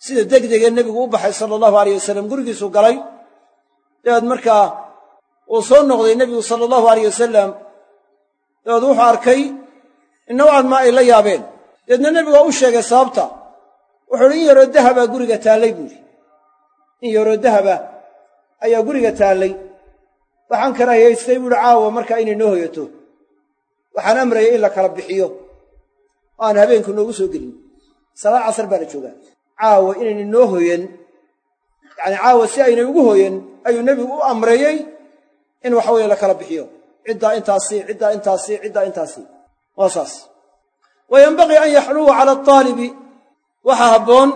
S1: Sida degdegee nebigu u baxay sala allahu aleyh wasalam gurigiisuu galay dabeed markaa uu soo noqday nebigu sala allahu aleyh wasalam dabeed wuxuu arkay in nowcan maa ay la yaabeen. Dabeedna nebigu u sheegay sababta. Wuxuu uhi in yaroo dahabaa guriga taallay buuhi in yaroo dahaba ayaa guriga taallay. Waxaan karaahiyaystay buuhi caawa markaa inay noo hoyato. Waxaan amrayay in la kala bixiyo. Oo aan habeenku noogu soo gelin. Salaad casar baa la joogaa. Caawa inayna noo hoyan yacani caawa si aynay ugu hoyan ayuu nebigu u amreeyey in waxa weeye la kala bixiyo. Ciddaa intaasi ciddaa intaasi ciddaa intaasi. Waa saas. Wa yenbagii an yaxluwa cala ataalibi waxaa habboon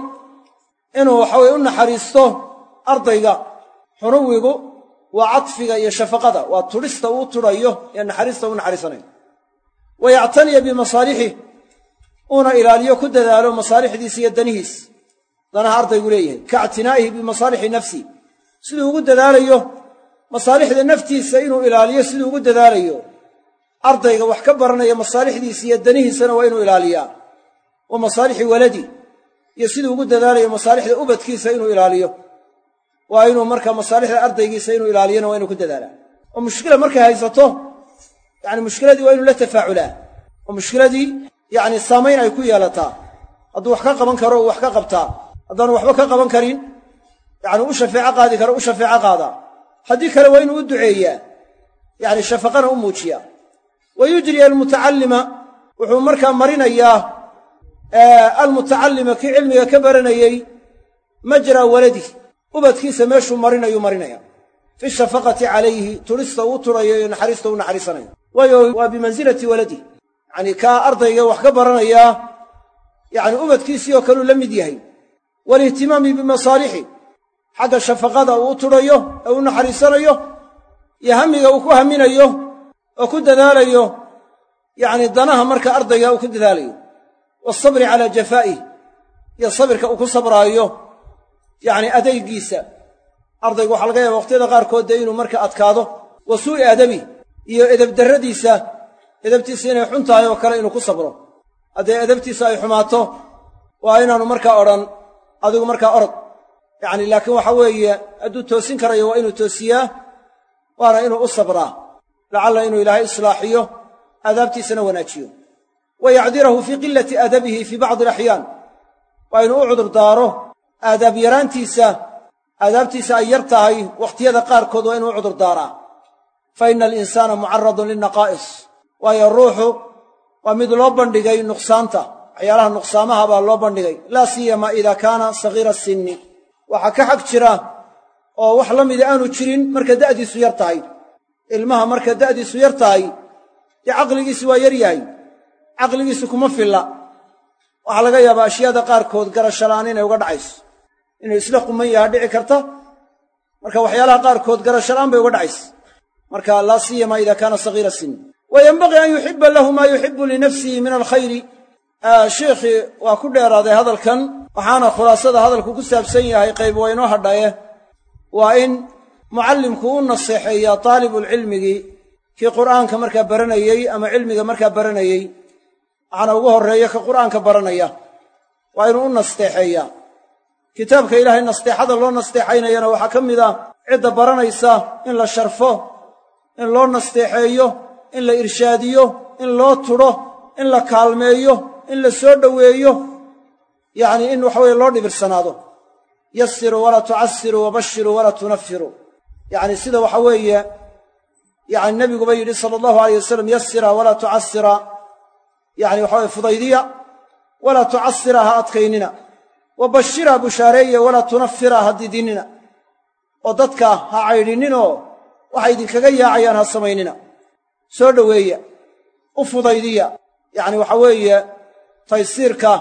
S1: inuu waxaweye u naxariisto ardayga xunuwigu waa cadfiga iyo shafaqada. Waa tudhista uu tudhayo ee naxariista u naxariisanayo. Wa yactaniya bimasaalixih uuna ilaaliyo ku dadaalo masaalixdiisa iyo danihiis danaha ardaygu leeyahay. Kaictinaa'ihi bimasaalixi nafsi. Siduu ugu dadaalayo masaalixda naftiisa inuu ilaaliyo siduu ugu dadaalayo ardayga wax ka baranaya masaalixdiisa iyo danihiisana waa inuu ilaaliyaa. Wa masaalixi waladi iyo siduu ugu dadaalayo masaalixda ubadkiisa inuu ilaaliyo. Waa inuu markaa masaalixda ardaygiisa inuu ilaaliyona waa inuu ku dadaalaa. Oo mushkila markay haysato yani mushkiladii waa inuu la tafaaculaa oo mushkiladii yacni saamayn ay ku yeelataa. Hadduu wax ka qaban karo uu wax ka qabtaa haddaanu waxba ka qaban karin yacni u qaadi karo u shafeeco qaadaa haddii kale waa inuu u duceeyaa yacni shafaqana u muujiyaa. Wa yujriya almutacallima wuxuu markaa marinayaa almutacallima kii cilmiga ka baranayey majraa waladih ubadkiisa meeshuu marinayuu marinaya fi shafaqati calayhi turista uu turayo iyo naxariista u naxariisanayo waayo waa bimansilati waladih yacni kaa ardayga wax ka baranayaa yacni ubadkiisii oo kaleu la mid yahay waalihtimaami bimasaalixi xagga shafaqada uu u tudhayo ee u naxariisanayo iyo hamiga uu ku haminayo oo ku dadaalayo yacni danaha marka ardayga uu ku dadaalayo. Waasabri calaa jafaa'ih iyo sabirka uu ku sabraayo yacni adaygiisa. Ardaygu waxaa laga yaaba waqhtiyada qaarkood dee inuu marka adkaado. Wa suu'i adabi iyo edabdarradiisa edabtiisa inay xun tahay oo kale inuu ku sabro. Haddee edabtiisa ay xumaato waa inaanu markaa odhan adigu markaa orod. Yacni laakiin waxa weeye hadduu toosin karayo waa inuu toosiyaa waana inuu u sabraa. Lacalla inuu ilaahay islaaxiyo aadaabtiisana wanaajiyo. Wa yacdirahu fii qilati adabihi fii bacdi alaxyaan waa inuu u cudur daaro aadaab yaraantiisa aadaabtiisa ay yar tahay wakhtiyada qaarkood waa inuu cudur daaraa. Fa ina alinsaana mucaradun lilnaqaa'is waayo ruuxu waa mid loo bandhigay nuqsaanta waxyaalaha nuqsaamaha baa loo bandhigay. Laa siyama idaa kaana sagiira sinni. Waxaa ka xag jira oo wax la mida aanu jirin marka da'diisu yar tahay. Ilmaha marka da'diisu yar tahay dee caqligiisi waa yar yahay. Caqligiisu kuma filla. Waxaa laga yaabaa ashyaada qaarkood garashalaan inay uga dhacayso. Inuu isla quman yahaa dhici karta marka waxyaalaha qaarkood garashalaan bay uga dhacaysa marka laa siyama idaa kaana sagiira sinni. Wa yenbagii an yuxiba lahu maa yuxibu linafsihi min alkhayri sheikhii waa ku dheeraaday hadalkan waxaana khulaasada hadalku ku saabsan yahay qayb waynoo hadhaye waa in mucallimku u naseexeeyaa taalibulcilmigii kii qur'aanka markaa baranayey ama cilmiga markaa baranayey. Waxaana ugu horreeya ka qur'aanka baranaya. Waa inuu u nasteexeeyaa. Kitaabka ilaahay nasteexada loo nasteexaynayana waxaa ka mid ah cidda baranaysa in la sharfo in loo nasteexeeyo in la irshaadiyo in loo tudho in la kaalmeeyo in la soo dhoweeyo yacnii in waxaweye loo dhibirsanaado. Yasiruu walaa tucasiruu wabashiruu walaa tunafiruu yacni sida waxa weeye yacni nebiguba yidhi sala allahu alayh wasalam yasira walaa tucasira yacni waxa weye fudaydiya walaa tucasira ha adkaynina. Wa bashira bushaareeye walaa tunafira ha didinina oo dadka ha caydhinninoo waxay idinkaga yaacayaan ha samaynina. Soo dhoweeya. U fudaydiya. Yacni waxa weeye taysiirka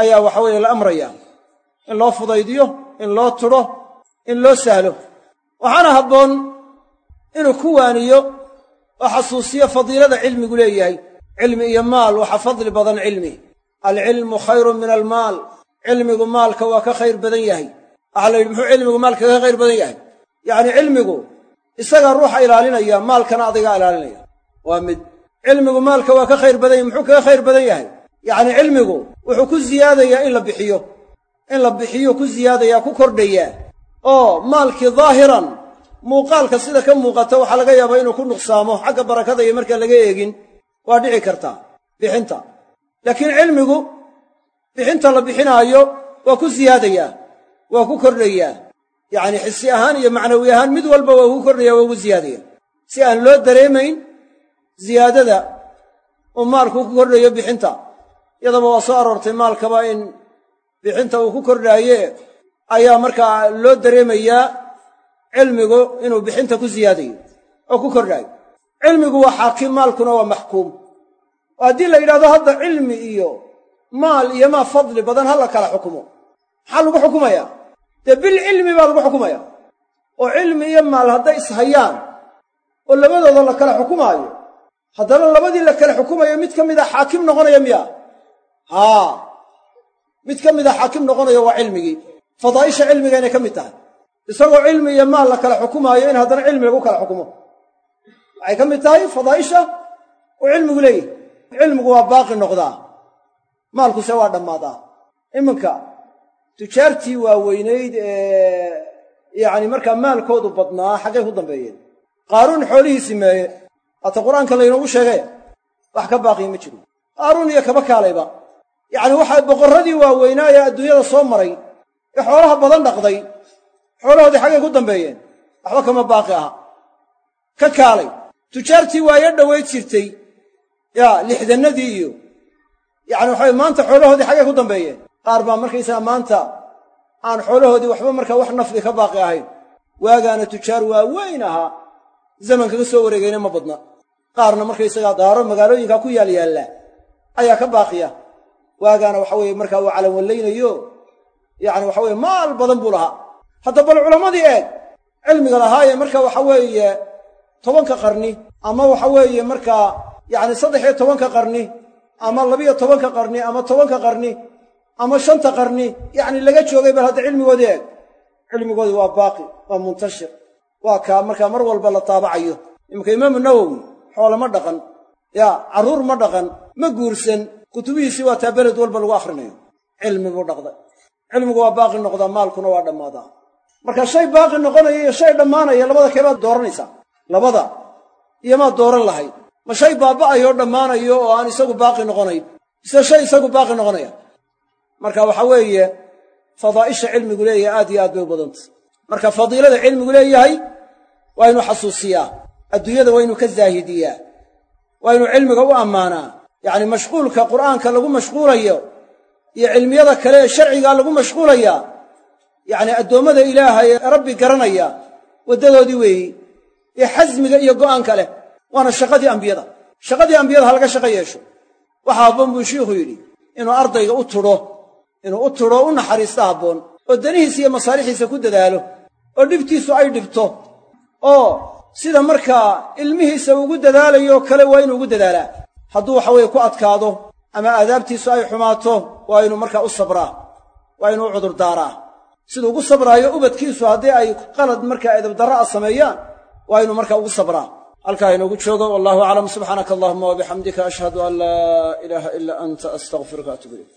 S1: ayaa waxa weeye la amraya. In loo fudaydiyo in loo tudho in loo sahlo. Waxaana habboon inuu ku waaniyo oo xasuusiyo fadiilada cilmigu leeyahay. Cilmi iyo maal waxa fadli badan cilmi. Alcilmu khayrun min almaal. Cilmigu maalka waa ka khayr badan yahay. Waxaa la yidhi muxuu cilmigu maalka ka khayr badan yahay? Yacni cilmigu isagaa ruuxa ilaalinaya maalkana adigaa ilaalinaya. Waa mid. Cilmigu maalka waa ka khayr badan yahay muxuu kaga khayr badan yahay yacni cilmigu wuxuu ku siyaadayaa in la bixiyo in la bixiyo ku siyaadayaa ku kordhayaa. Oo maalkii daahiran muuqaalka sida ka muuqata waxaa laga yaabaa inuu ku nuqsaamo xagga barakada iyo markaan laga eegin waa dhici kartaa bixinta. Laakiin cilmigu bixinta la bixinaayo waa ku siyaadayaa waa ku kordhayaa. Yacni xisi ahaan iyo macnawi ahaan mid walba waa ku kordhaya waa ugu siyaadaya si aan loo dareemayn ziyaadada uu maalku ku kordhayo bixinta yadaba waa soo aroortay maalkaba in bixinta uu ku kordhaaye. Ayaa markaa loo dareemayaa cilmigu inuu bixinta ku siyaadayo oo ku kordhaayo. Cilmigu waa xaakim maalkuna waa maxkuum. Oo haddii la yidhahdo hadda cilmi iyo maal iyo maa fadli badan ha la kala xukumo. Maxaa lagu xukumayaa dee bilcilmi baa lagu xukumaya? Oo cilmi iyo maal hadday ishayaan oo labadooda la kala xukumaayo. Haddana labadii la kala xukumayo mid ka mida xaakim noqonaya miya haa. Mid ka mida xaakim noqonayo waa cilmigii. Fadaa'isha cilmiga inay ka mid tahay. Isagoo cilmi iyo maal la kala xukumaayo in haddana cilmi lagu kala xukumo. Waxay ka mid tahay fadaa'isha uu cilmigu leeyahy. Cilmigu waa baaqi noqdaa. Maalkuse waa dhammaadaa. Iminka tujaartii waaweynayd ee yacni markaa maalkoodu badnaa xaggay ku dambeeyeen. Qaaruun xoolihiisii meeye haata qur'aanka laynoogu sheegay wax ka baaqiya ma jiro. Qaaruun iyo kaba kaalayba yacni waxaa boqorradii waaweynaa ee adduunyada soo maray ee xoolaha badan dhaqday. Xoolahoodii xaggay ku dambeeyeen. Waxba kama baaqi aha. Ka kaalay. Tujaartii waayo dhowayd jirtay. Yaa lixdannadii iyo. Yacni waxaway maanta xoolahoodii xaggay ku dambeeyeen. Qaar baa markaysaga maanta aan xoolahoodii waxba markaa wax nafdi ka baaqi ahayn. Waagaana tujaar waaweyn ahaa zamanka ka soo wareegayna ma badna. Qaarna markaysagaa daaro magaalooyinkaa ku yaal yaallaa ayaa ka baaqiya waagaana waxa weeye markaa uu calanwallaynayo yacni waxa weye maal badan buu lahaa. Hadda bal culammadii eeg cilmiga lahaayee marka waxa weeye tobanka qarni ama waxa weeye markaa yacni saddex iyo tobanka qarni ama labiyo tobanka qarni ama tobanka qarni ama shanta qarni yacni laga joogay bal hadda cilmigoodii eeg. Cilmigoodii waa baaqi waa muntashir waa kaa markaa mar walba la taabacayo. Iminka imaamu nawowi xoole ma dhaqan yaa carruur ma dhaqan ma guursan kutubihiisii waa taa beled walba lagu akhrinayo cilmi buu dhaqday. Cilmigu waa baaqi noqdaa maalkuna waa dhammaadaa. Marka shay baaqi noqonaya iyo shay dhammaanaya labada keebaad dooranaysaa? Labada. Iyomaad dooran lahayd. Ma shay baaba'ayo oo dhammaanayo oo aan isagu baaqi noqonayn? Mise shay isagu baaqi noqonaya? Marka waxa weeye fadaa'isha cilmigu leeyahay aad iyo aad bay u badantay marka fadiilada cilmigu leeyahay waa inuu xasuusiyaa. Adduunyada waa inuu ka zaahidiyaa. Waa inuu cilmiga u ammaanaa yacni mashquulka qur'aanka lagu mashquulayo iyo cilmiyada kale ee sharcigaa lagu mashquulayaa yacni addoommada ilaahay ee rabbi garanaya waddadoodii weeyi ee xasmiga iyo go'aanka leh waana shaqadii ambiyada. Shaqadii ambiyada ha laga shaqo yeesho. Waxaa habboon buu shiikhu yidhi inuu ardayga u tudho inuu u tudho u naxariisto habboon oo danihiisa iyo masaalixiisa ku dadaalo oo dhibtiisu ay dhibto oo sida markaa ilmihiisa ugu dadaalayo kale waa inuu ugu dadaalaa hadduu waxa weeye ku adkaado ama aadaabtiisu ay xumaato waa inuu markaa u sabraa waa inuu u cudurdaaraa siduu ugu sabraayo ubadkiisu haddii ay qalad markaa edabdarra a sameeyaan waa inuu markaa ugu sabraa. Halkaa inoogu joogo wallahu aclam subxaanaka allahuma wabixamdika ashhadu an laa ilaaha ilaa anta astaqfiruka atub ilayk